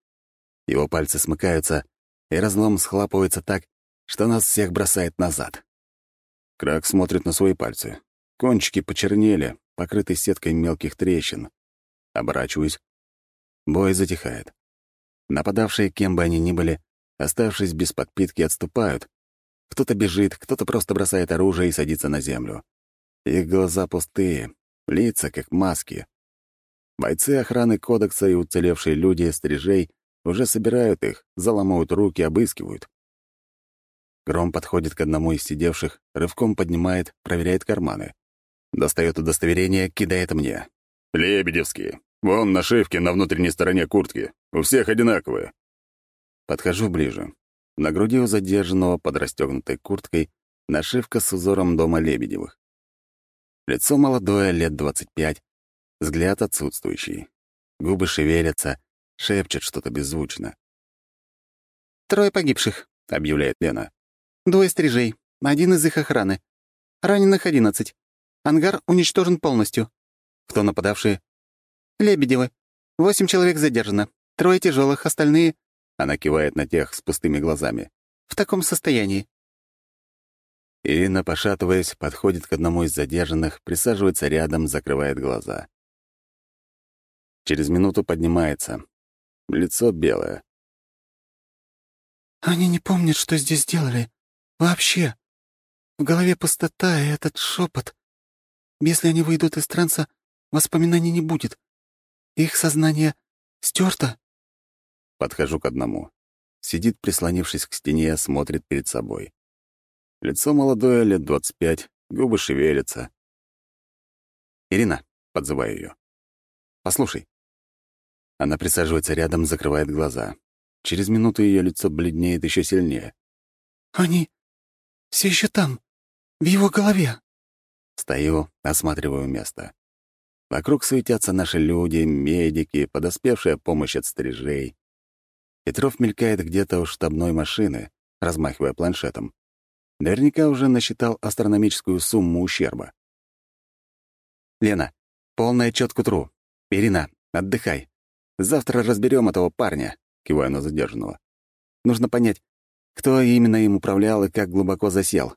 Его пальцы смыкаются, и разлом схлапывается так, что нас всех бросает назад. Крак смотрит на свои пальцы. Кончики почернели, покрыты сеткой мелких трещин. Оборачиваюсь Бой затихает. Нападавшие, кем бы они ни были, оставшись без подпитки, отступают. Кто-то бежит, кто-то просто бросает оружие и садится на землю. Их глаза пустые, лица как маски. Бойцы охраны кодекса и уцелевшие люди стрижей уже собирают их, заломают руки, обыскивают. Гром подходит к одному из сидевших, рывком поднимает, проверяет карманы. Достает удостоверение, кидает мне. «Лебедевские. Вон нашивки на внутренней стороне куртки. У всех одинаковые. Подхожу ближе. На груди у задержанного под расстегнутой курткой нашивка с узором дома Лебедевых. Лицо молодое, лет 25, взгляд отсутствующий. Губы шевелятся, шепчет что-то беззвучно. «Трое погибших», — объявляет Лена. «Двое стрижей, один из их охраны. Раненых одиннадцать. Ангар уничтожен полностью. Кто нападавшие? Лебедевы. Восемь человек задержано. Трое тяжелых, остальные...» Она кивает на тех с пустыми глазами. «В таком состоянии». Ирина, пошатываясь, подходит к одному из задержанных, присаживается рядом, закрывает глаза. Через минуту поднимается. Лицо белое. «Они не помнят, что здесь делали. Вообще. В голове пустота и этот шепот. Если они выйдут из транса, воспоминаний не будет. Их сознание стерто. Подхожу к одному. Сидит, прислонившись к стене, смотрит перед собой. Лицо молодое, лет двадцать пять, губы шевелятся. «Ирина», — подзываю ее. «Послушай». Она присаживается рядом, закрывает глаза. Через минуту ее лицо бледнеет еще сильнее. «Они все еще там, в его голове». Стою, осматриваю место. Вокруг суетятся наши люди, медики, подоспевшая помощь от стрижей. Петров мелькает где-то у штабной машины, размахивая планшетом. Наверняка уже насчитал астрономическую сумму ущерба. «Лена, полный отчет к утру. Ирина, отдыхай. Завтра разберем этого парня», — кивая на задержанного. «Нужно понять, кто именно им управлял и как глубоко засел».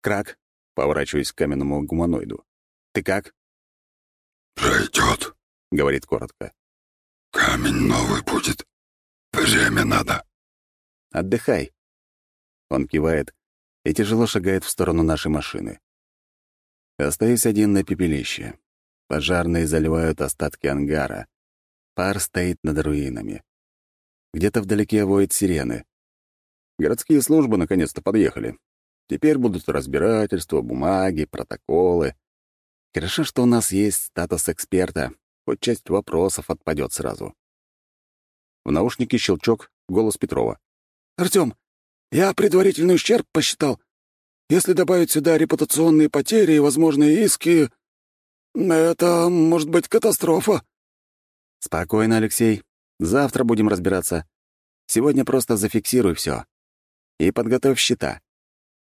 «Крак», — поворачиваясь к каменному гуманоиду. «Ты как?» «Пройдет», — говорит коротко. «Камень новый будет. Время надо». «Отдыхай». Он кивает и тяжело шагает в сторону нашей машины. Остаюсь один на пепелище. Пожарные заливают остатки ангара. Пар стоит над руинами. Где-то вдалеке воют сирены. Городские службы наконец-то подъехали. Теперь будут разбирательства, бумаги, протоколы. Хорошо, что у нас есть статус эксперта, хоть часть вопросов отпадет сразу. В наушнике щелчок, голос Петрова. «Артём, я предварительный ущерб посчитал. Если добавить сюда репутационные потери и возможные иски, это может быть катастрофа». «Спокойно, Алексей. Завтра будем разбираться. Сегодня просто зафиксируй все. И подготовь счета.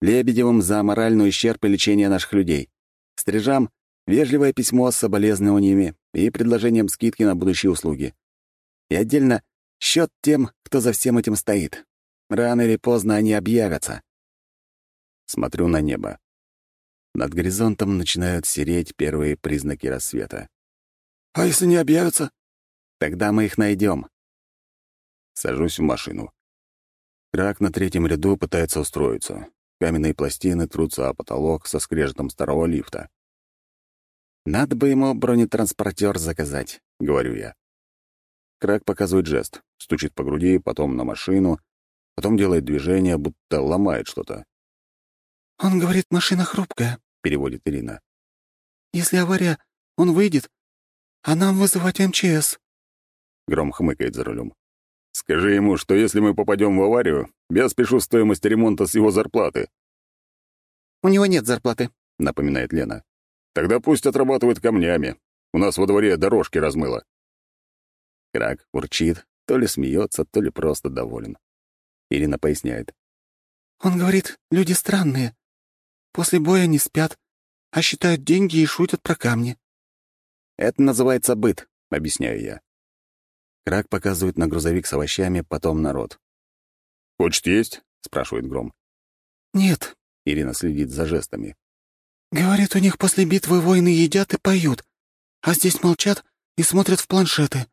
Лебедевым за моральный ущерб и лечение наших людей. Стрижам — вежливое письмо с соболезнованиями и предложением скидки на будущие услуги. И отдельно счет тем, кто за всем этим стоит. Рано или поздно они объявятся. Смотрю на небо. Над горизонтом начинают сереть первые признаки рассвета. «А если не объявятся?» «Тогда мы их найдем. Сажусь в машину. Крак на третьем ряду пытается устроиться. Каменные пластины трутся о потолок со скрежетом старого лифта. «Надо бы ему бронетранспортер заказать», — говорю я. Крак показывает жест, стучит по груди, потом на машину, потом делает движение, будто ломает что-то. «Он говорит, машина хрупкая», — переводит Ирина. «Если авария, он выйдет, а нам вызывать МЧС». Гром хмыкает за рулем. «Скажи ему, что если мы попадем в аварию, я спешу стоимость ремонта с его зарплаты». «У него нет зарплаты», — напоминает Лена. «Тогда пусть отрабатывает камнями. У нас во дворе дорожки размыло». Крак урчит, то ли смеется, то ли просто доволен. Ирина поясняет. «Он говорит, люди странные. После боя не спят, а считают деньги и шутят про камни». «Это называется быт», — объясняю я. Крак показывает на грузовик с овощами, потом на рот. «Хочет есть?» — спрашивает Гром. «Нет», — Ирина следит за жестами. «Говорит, у них после битвы воины едят и поют, а здесь молчат и смотрят в планшеты».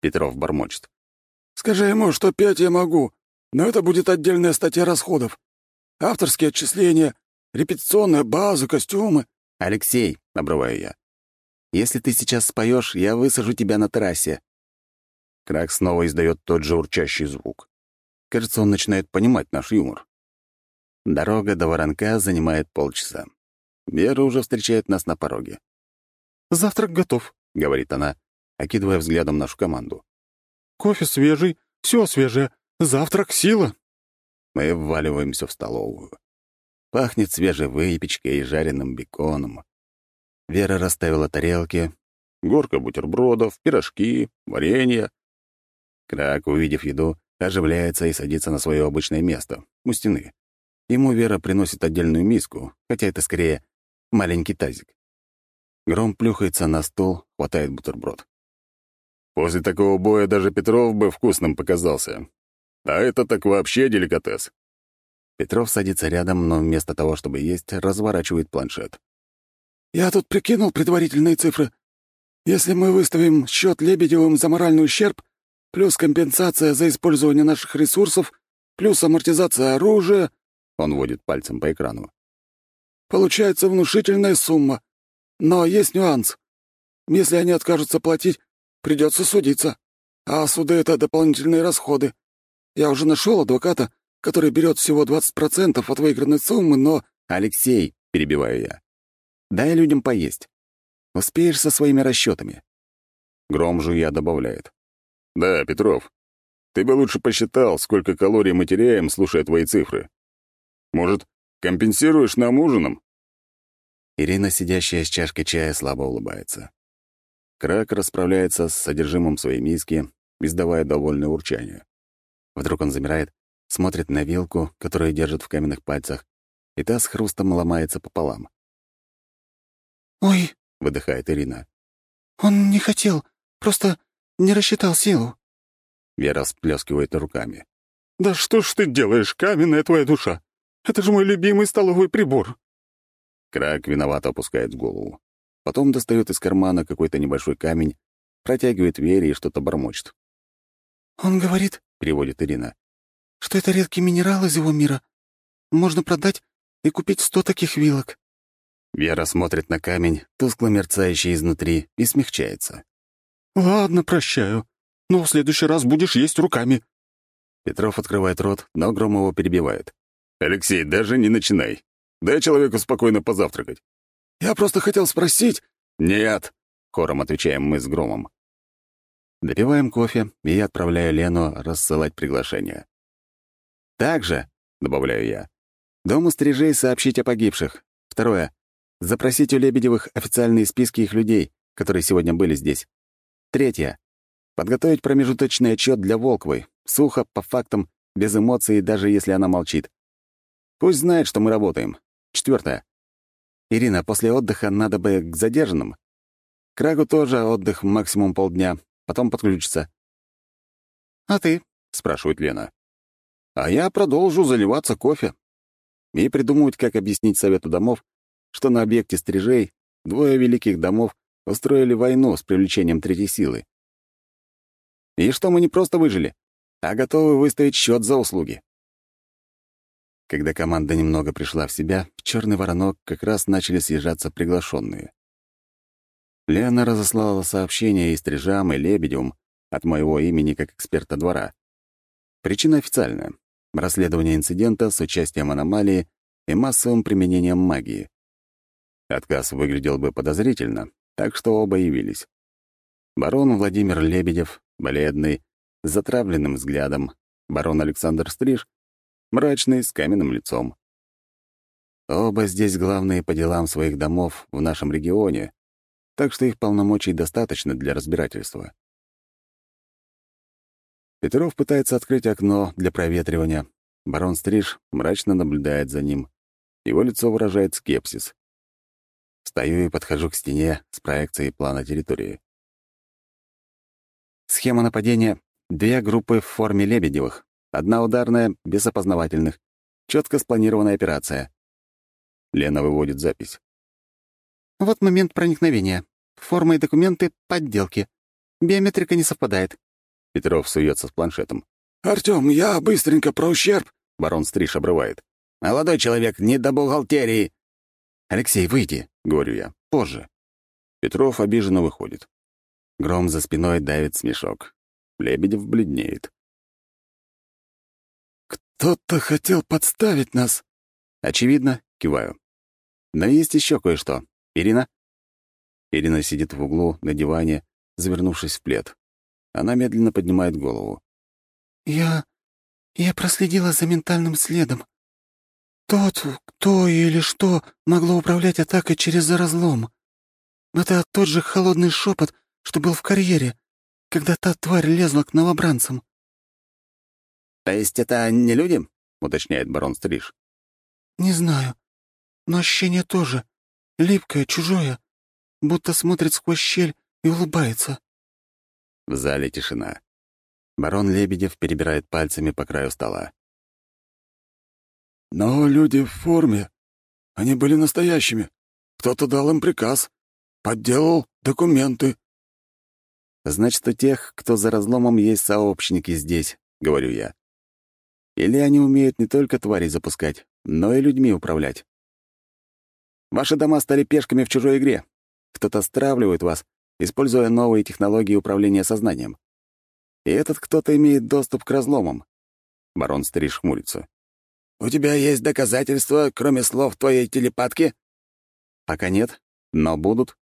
Петров бормочет. «Скажи ему, что пять я могу, но это будет отдельная статья расходов. Авторские отчисления, репетиционная база, костюмы». «Алексей», — обрываю я, — «если ты сейчас споешь, я высажу тебя на трассе». Крак снова издает тот же урчащий звук. Кажется, он начинает понимать наш юмор. Дорога до Воронка занимает полчаса. Вера уже встречает нас на пороге. «Завтрак готов», — говорит она, окидывая взглядом нашу команду. «Кофе свежий, все свежее, завтрак — сила». Мы вваливаемся в столовую. Пахнет свежей выпечкой и жареным беконом. Вера расставила тарелки, горка бутербродов, пирожки, варенье. Крак, увидев еду, оживляется и садится на свое обычное место, у стены. Ему Вера приносит отдельную миску, хотя это скорее маленький тазик. Гром плюхается на стол, хватает бутерброд. После такого боя даже Петров бы вкусным показался. А это так вообще деликатес. Петров садится рядом, но вместо того, чтобы есть, разворачивает планшет. «Я тут прикинул предварительные цифры. Если мы выставим счет Лебедевым за моральный ущерб, плюс компенсация за использование наших ресурсов, плюс амортизация оружия...» Он водит пальцем по экрану. «Получается внушительная сумма. Но есть нюанс. Если они откажутся платить, придется судиться. А суды — это дополнительные расходы. Я уже нашел адвоката, который берет всего 20% от выигранной суммы, но...» «Алексей», — перебиваю я, — «дай людям поесть. Успеешь со своими расчетами. Гром жуя добавляет. «Да, Петров, ты бы лучше посчитал, сколько калорий мы теряем, слушая твои цифры. Может, компенсируешь нам ужином?» Ирина, сидящая с чашкой чая, слабо улыбается. Крак расправляется с содержимым своей миски, издавая довольное урчание. Вдруг он замирает, смотрит на вилку, которую держит в каменных пальцах, и та с хрустом ломается пополам. «Ой!» — выдыхает Ирина. «Он не хотел, просто не рассчитал силу». Вера всплескивает руками. «Да что ж ты делаешь, каменная твоя душа? Это же мой любимый столовый прибор». Крак виновато опускает голову. Потом достает из кармана какой-то небольшой камень, протягивает Вере и что-то бормочет. «Он говорит, — переводит Ирина, — что это редкий минерал из его мира. Можно продать и купить сто таких вилок». Вера смотрит на камень, тускло мерцающий изнутри, и смягчается. «Ладно, прощаю. Но в следующий раз будешь есть руками». Петров открывает рот, но Громова перебивает. «Алексей, даже не начинай. Дай человеку спокойно позавтракать». «Я просто хотел спросить...» «Нет», — хором отвечаем мы с Громом. Допиваем кофе, и я отправляю Лену рассылать приглашение. «Также», — добавляю я, — «Дому стрижей сообщить о погибших. Второе. Запросить у Лебедевых официальные списки их людей, которые сегодня были здесь. Третье. Подготовить промежуточный отчет для Волковой, сухо, по фактам, без эмоций, даже если она молчит. Пусть знает, что мы работаем. Четвертое. Ирина, после отдыха надо бы к задержанным. Крагу тоже отдых максимум полдня, потом подключится. «А ты?» — спрашивает Лена. «А я продолжу заливаться кофе и придумывать, как объяснить Совету домов, что на объекте стрижей двое великих домов устроили войну с привлечением третьей силы. И что мы не просто выжили, а готовы выставить счет за услуги. Когда команда немного пришла в себя, в черный воронок как раз начали съезжаться приглашенные. Лена разослала сообщение и стрижам, и лебедевым от моего имени как эксперта двора. Причина официальная — расследование инцидента с участием аномалии и массовым применением магии. Отказ выглядел бы подозрительно, так что оба явились. Барон Владимир Лебедев, бледный, с затравленным взглядом, барон Александр Стриж, мрачный, с каменным лицом. Оба здесь главные по делам своих домов в нашем регионе, так что их полномочий достаточно для разбирательства. Петров пытается открыть окно для проветривания. Барон Стриж мрачно наблюдает за ним. Его лицо выражает скепсис. Стою и подхожу к стене с проекцией плана территории. Схема нападения — две группы в форме Лебедевых. Одна ударная, без опознавательных. Четко спланированная операция. Лена выводит запись. Вот момент проникновения. Форма и документы — подделки. Биометрика не совпадает. Петров суется с планшетом. «Артём, я быстренько про ущерб!» Барон Стриж обрывает. «Молодой человек, не до бухгалтерии!» «Алексей, выйди!» — говорю я. «Позже». Петров обиженно выходит. Гром за спиной давит смешок. Лебедев бледнеет. «Кто-то хотел подставить нас». «Очевидно», — киваю. «Но есть еще кое-что. Ирина?» Ирина сидит в углу на диване, завернувшись в плед. Она медленно поднимает голову. «Я... я проследила за ментальным следом. Тот, кто или что могло управлять атакой через разлом. Это тот же холодный шепот, что был в карьере, когда та тварь лезла к новобранцам». «То есть это не люди?» — уточняет барон Стриж. «Не знаю. Но ощущение тоже. Липкое, чужое. будто смотрит сквозь щель и улыбается». В зале тишина. Барон Лебедев перебирает пальцами по краю стола. «Но люди в форме. Они были настоящими. Кто-то дал им приказ. Подделал документы». «Значит, у тех, кто за разломом, есть сообщники здесь», — говорю я. «Или они умеют не только тварей запускать, но и людьми управлять. Ваши дома стали пешками в чужой игре. Кто-то стравливает вас, используя новые технологии управления сознанием. И этот кто-то имеет доступ к разломам. Барон Стриж хмурится. «У тебя есть доказательства, кроме слов твоей телепатки?» «Пока нет, но будут».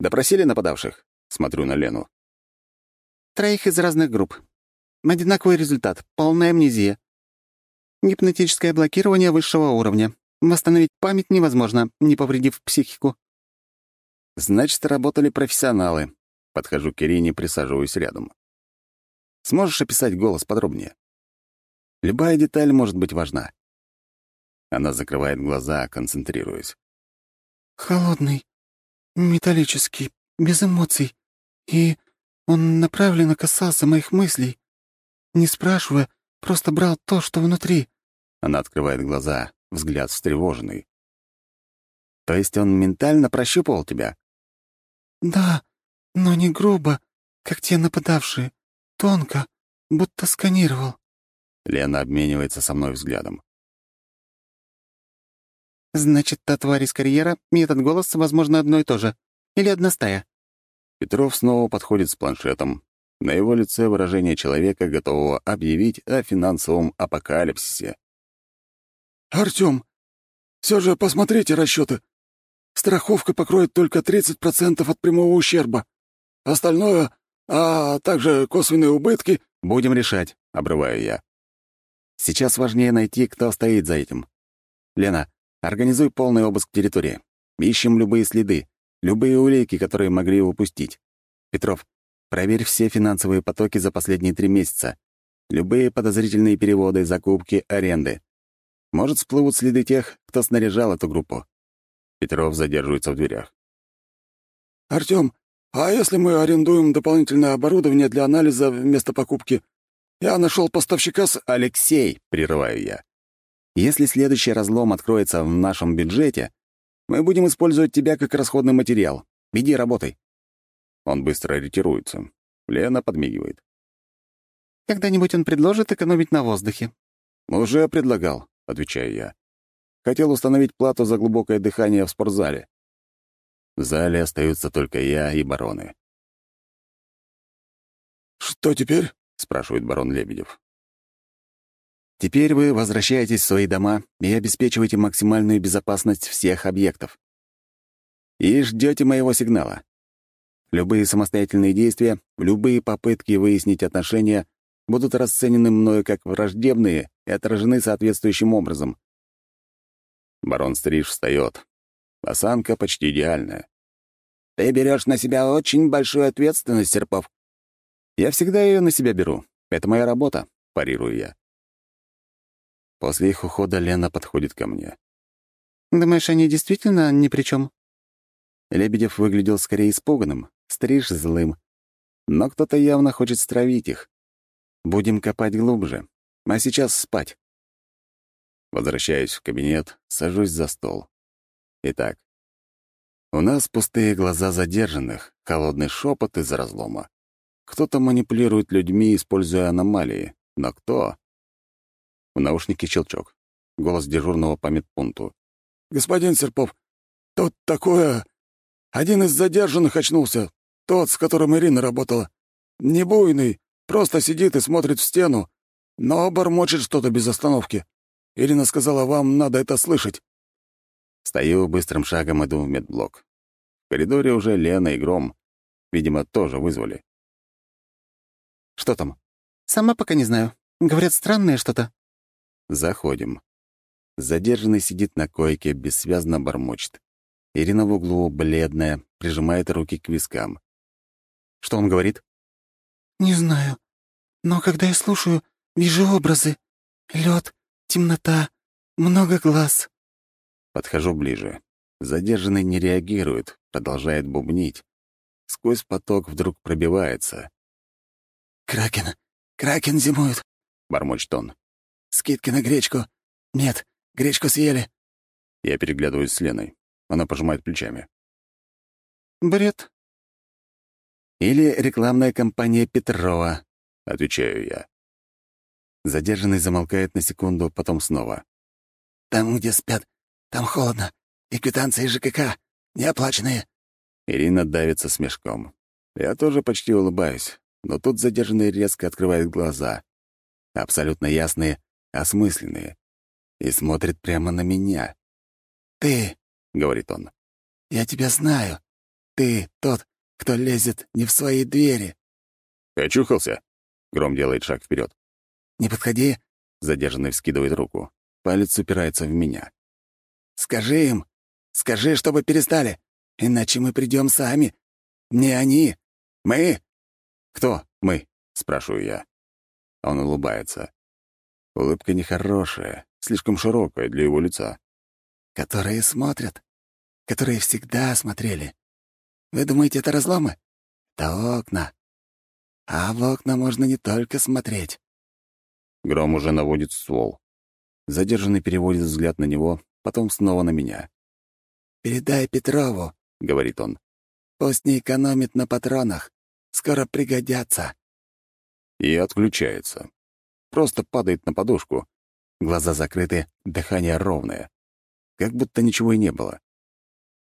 «Допросили нападавших?» — смотрю на Лену. «Троих из разных групп. Одинаковый результат — полная амнезия. Гипнотическое блокирование высшего уровня. Восстановить память невозможно, не повредив психику». «Значит, работали профессионалы». Подхожу к Ирине, присаживаюсь рядом. «Сможешь описать голос подробнее?» Любая деталь может быть важна. Она закрывает глаза, концентрируясь. «Холодный, металлический, без эмоций. И он направленно касался моих мыслей. Не спрашивая, просто брал то, что внутри». Она открывает глаза, взгляд встревоженный. «То есть он ментально прощупывал тебя?» «Да, но не грубо, как те нападавшие. Тонко, будто сканировал». Лена обменивается со мной взглядом. «Значит, та тварь из карьера и этот голос, возможно, одно и то же. Или одна стая?» Петров снова подходит с планшетом. На его лице выражение человека, готового объявить о финансовом апокалипсисе. «Артём, все же посмотрите расчеты. Страховка покроет только 30% от прямого ущерба. Остальное, а также косвенные убытки...» «Будем решать», — обрываю я. Сейчас важнее найти, кто стоит за этим. Лена, организуй полный обыск территории. Ищем любые следы, любые улики, которые могли упустить. Петров, проверь все финансовые потоки за последние три месяца. Любые подозрительные переводы, закупки, аренды. Может, всплывут следы тех, кто снаряжал эту группу. Петров задерживается в дверях. «Артём, а если мы арендуем дополнительное оборудование для анализа вместо покупки, я нашел поставщика с... Алексей, прерываю я. Если следующий разлом откроется в нашем бюджете, мы будем использовать тебя как расходный материал. Иди работай. Он быстро ретируется. Лена подмигивает. Когда-нибудь он предложит экономить на воздухе. Уже предлагал, отвечаю я. Хотел установить плату за глубокое дыхание в спортзале. В зале остаются только я и бароны. «Что теперь?» — спрашивает барон Лебедев. «Теперь вы возвращаетесь в свои дома и обеспечиваете максимальную безопасность всех объектов. И ждете моего сигнала. Любые самостоятельные действия, любые попытки выяснить отношения будут расценены мною как враждебные и отражены соответствующим образом». Барон Стриж встает. Осанка почти идеальная. «Ты берешь на себя очень большую ответственность, Серпов. Я всегда ее на себя беру. Это моя работа, парирую я. После их ухода Лена подходит ко мне. «Думаешь, они действительно ни при чем? Лебедев выглядел скорее испуганным, стриж злым. Но кто-то явно хочет стравить их. Будем копать глубже. А сейчас спать. Возвращаюсь в кабинет, сажусь за стол. Итак, у нас пустые глаза задержанных, холодный шепот из разлома. Кто-то манипулирует людьми, используя аномалии. Но кто? В наушнике щелчок. Голос дежурного по медпункту. «Господин Серпов, тут такое... Один из задержанных очнулся. Тот, с которым Ирина работала. Не буйный, просто сидит и смотрит в стену, но бормочет что-то без остановки. Ирина сказала, вам надо это слышать». Стою, быстрым шагом иду в медблок. В коридоре уже Лена и Гром. Видимо, тоже вызвали. «Что там?» «Сама пока не знаю. Говорят, странное что-то». Заходим. Задержанный сидит на койке, бессвязно бормочет. Ирина в углу, бледная, прижимает руки к вискам. Что он говорит? «Не знаю. Но когда я слушаю, вижу образы. Лед, темнота, много глаз». Подхожу ближе. Задержанный не реагирует, продолжает бубнить. Сквозь поток вдруг пробивается. «Кракен! Кракен зимует!» — бормочет он. «Скидки на гречку! Нет, гречку съели!» Я переглядываюсь с Леной. Она пожимает плечами. «Бред!» «Или рекламная кампания Петрова», — отвечаю я. Задержанный замолкает на секунду, потом снова. «Там, где спят, там холодно. И квитанции ЖКК неоплаченные». Ирина давится смешком. Я тоже почти улыбаюсь, но тут задержанный резко открывает глаза. Абсолютно ясные, осмысленные. И смотрит прямо на меня. «Ты», — говорит он, — «я тебя знаю. Ты тот, кто лезет не в свои двери». «Очухался?» — Гром делает шаг вперед. «Не подходи!» — задержанный вскидывает руку. Палец упирается в меня. «Скажи им! Скажи, чтобы перестали! Иначе мы придем сами! Не они! Мы!» «Кто мы?» — спрашиваю я. Он улыбается. Улыбка нехорошая, слишком широкая для его лица. «Которые смотрят, которые всегда смотрели. Вы думаете, это разломы? Это окна. А в окна можно не только смотреть. Гром уже наводит ствол. Задержанный переводит взгляд на него, потом снова на меня. «Передай Петрову», — говорит он. «Пусть не экономит на патронах. Скоро пригодятся». И отключается. Просто падает на подушку. Глаза закрыты, дыхание ровное. Как будто ничего и не было.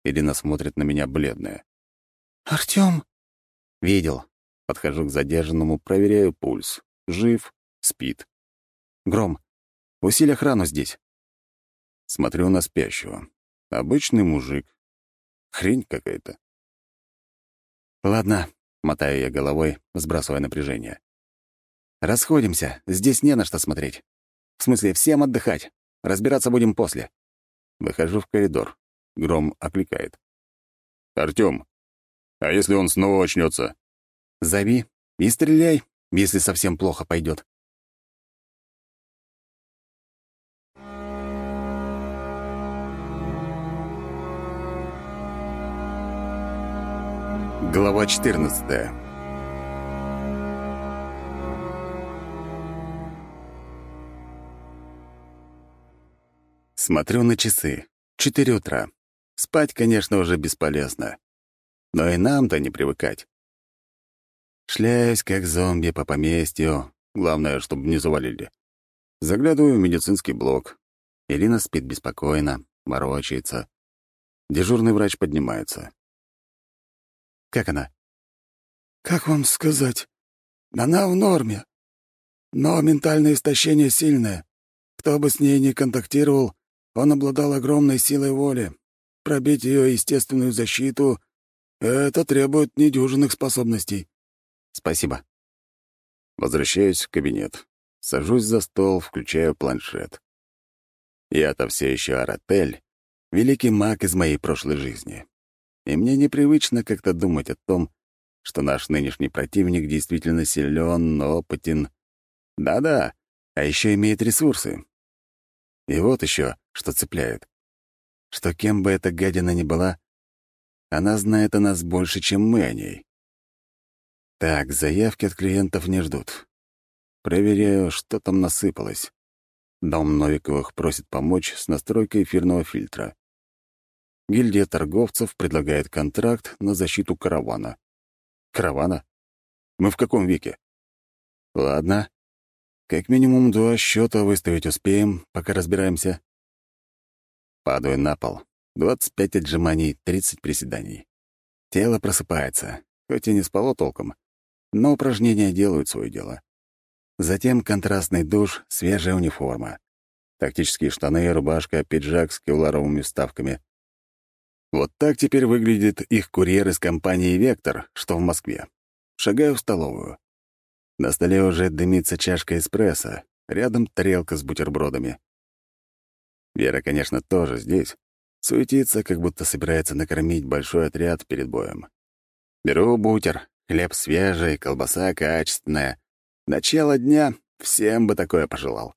Ирина смотрит на меня бледная. «Артём?» «Видел». Подхожу к задержанному, проверяю пульс. Жив, спит. Гром, усиль охрану здесь. Смотрю на спящего. Обычный мужик. Хрень какая-то. Ладно, мотаю я головой, сбрасывая напряжение. Расходимся, здесь не на что смотреть. В смысле, всем отдыхать. Разбираться будем после. Выхожу в коридор. Гром окликает. «Артём, а если он снова очнется? «Зови и стреляй, если совсем плохо пойдет. Глава 14 Смотрю на часы. Четыре утра. Спать, конечно, уже бесполезно. Но и нам-то не привыкать. Шляюсь, как зомби по поместью. Главное, чтобы не завалили. Заглядываю в медицинский блок. Ирина спит беспокойно, ворочается. Дежурный врач поднимается. Как она? Как вам сказать? Она в норме. Но ментальное истощение сильное. Кто бы с ней ни контактировал, он обладал огромной силой воли. Пробить ее естественную защиту — это требует недюжинных способностей. Спасибо. Возвращаюсь в кабинет. Сажусь за стол, включаю планшет. Я-то все еще Аратель, великий маг из моей прошлой жизни и мне непривычно как-то думать о том, что наш нынешний противник действительно силен, опытен. Да-да, а еще имеет ресурсы. И вот еще, что цепляет. Что кем бы эта гадина ни была, она знает о нас больше, чем мы о ней. Так, заявки от клиентов не ждут. Проверяю, что там насыпалось. Дом Новиковых просит помочь с настройкой эфирного фильтра. Гильдия торговцев предлагает контракт на защиту каравана. Каравана? Мы в каком веке? Ладно. Как минимум два счета выставить успеем, пока разбираемся. Падаю на пол. 25 отжиманий, 30 приседаний. Тело просыпается, хоть и не спало толком, но упражнения делают свое дело. Затем контрастный душ, свежая униформа. Тактические штаны, рубашка, пиджак с кевларовыми вставками. Вот так теперь выглядит их курьер из компании «Вектор», что в Москве. Шагаю в столовую. На столе уже дымится чашка эспрессо, рядом тарелка с бутербродами. Вера, конечно, тоже здесь. Суетится, как будто собирается накормить большой отряд перед боем. Беру бутер, хлеб свежий, колбаса качественная. Начало дня всем бы такое пожелал.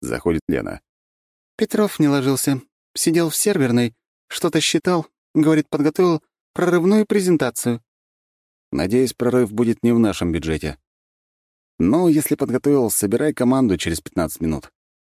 Заходит Лена. «Петров не ложился. Сидел в серверной, Что-то считал, говорит, подготовил прорывную презентацию. Надеюсь, прорыв будет не в нашем бюджете. Ну, если подготовил, собирай команду через 15 минут.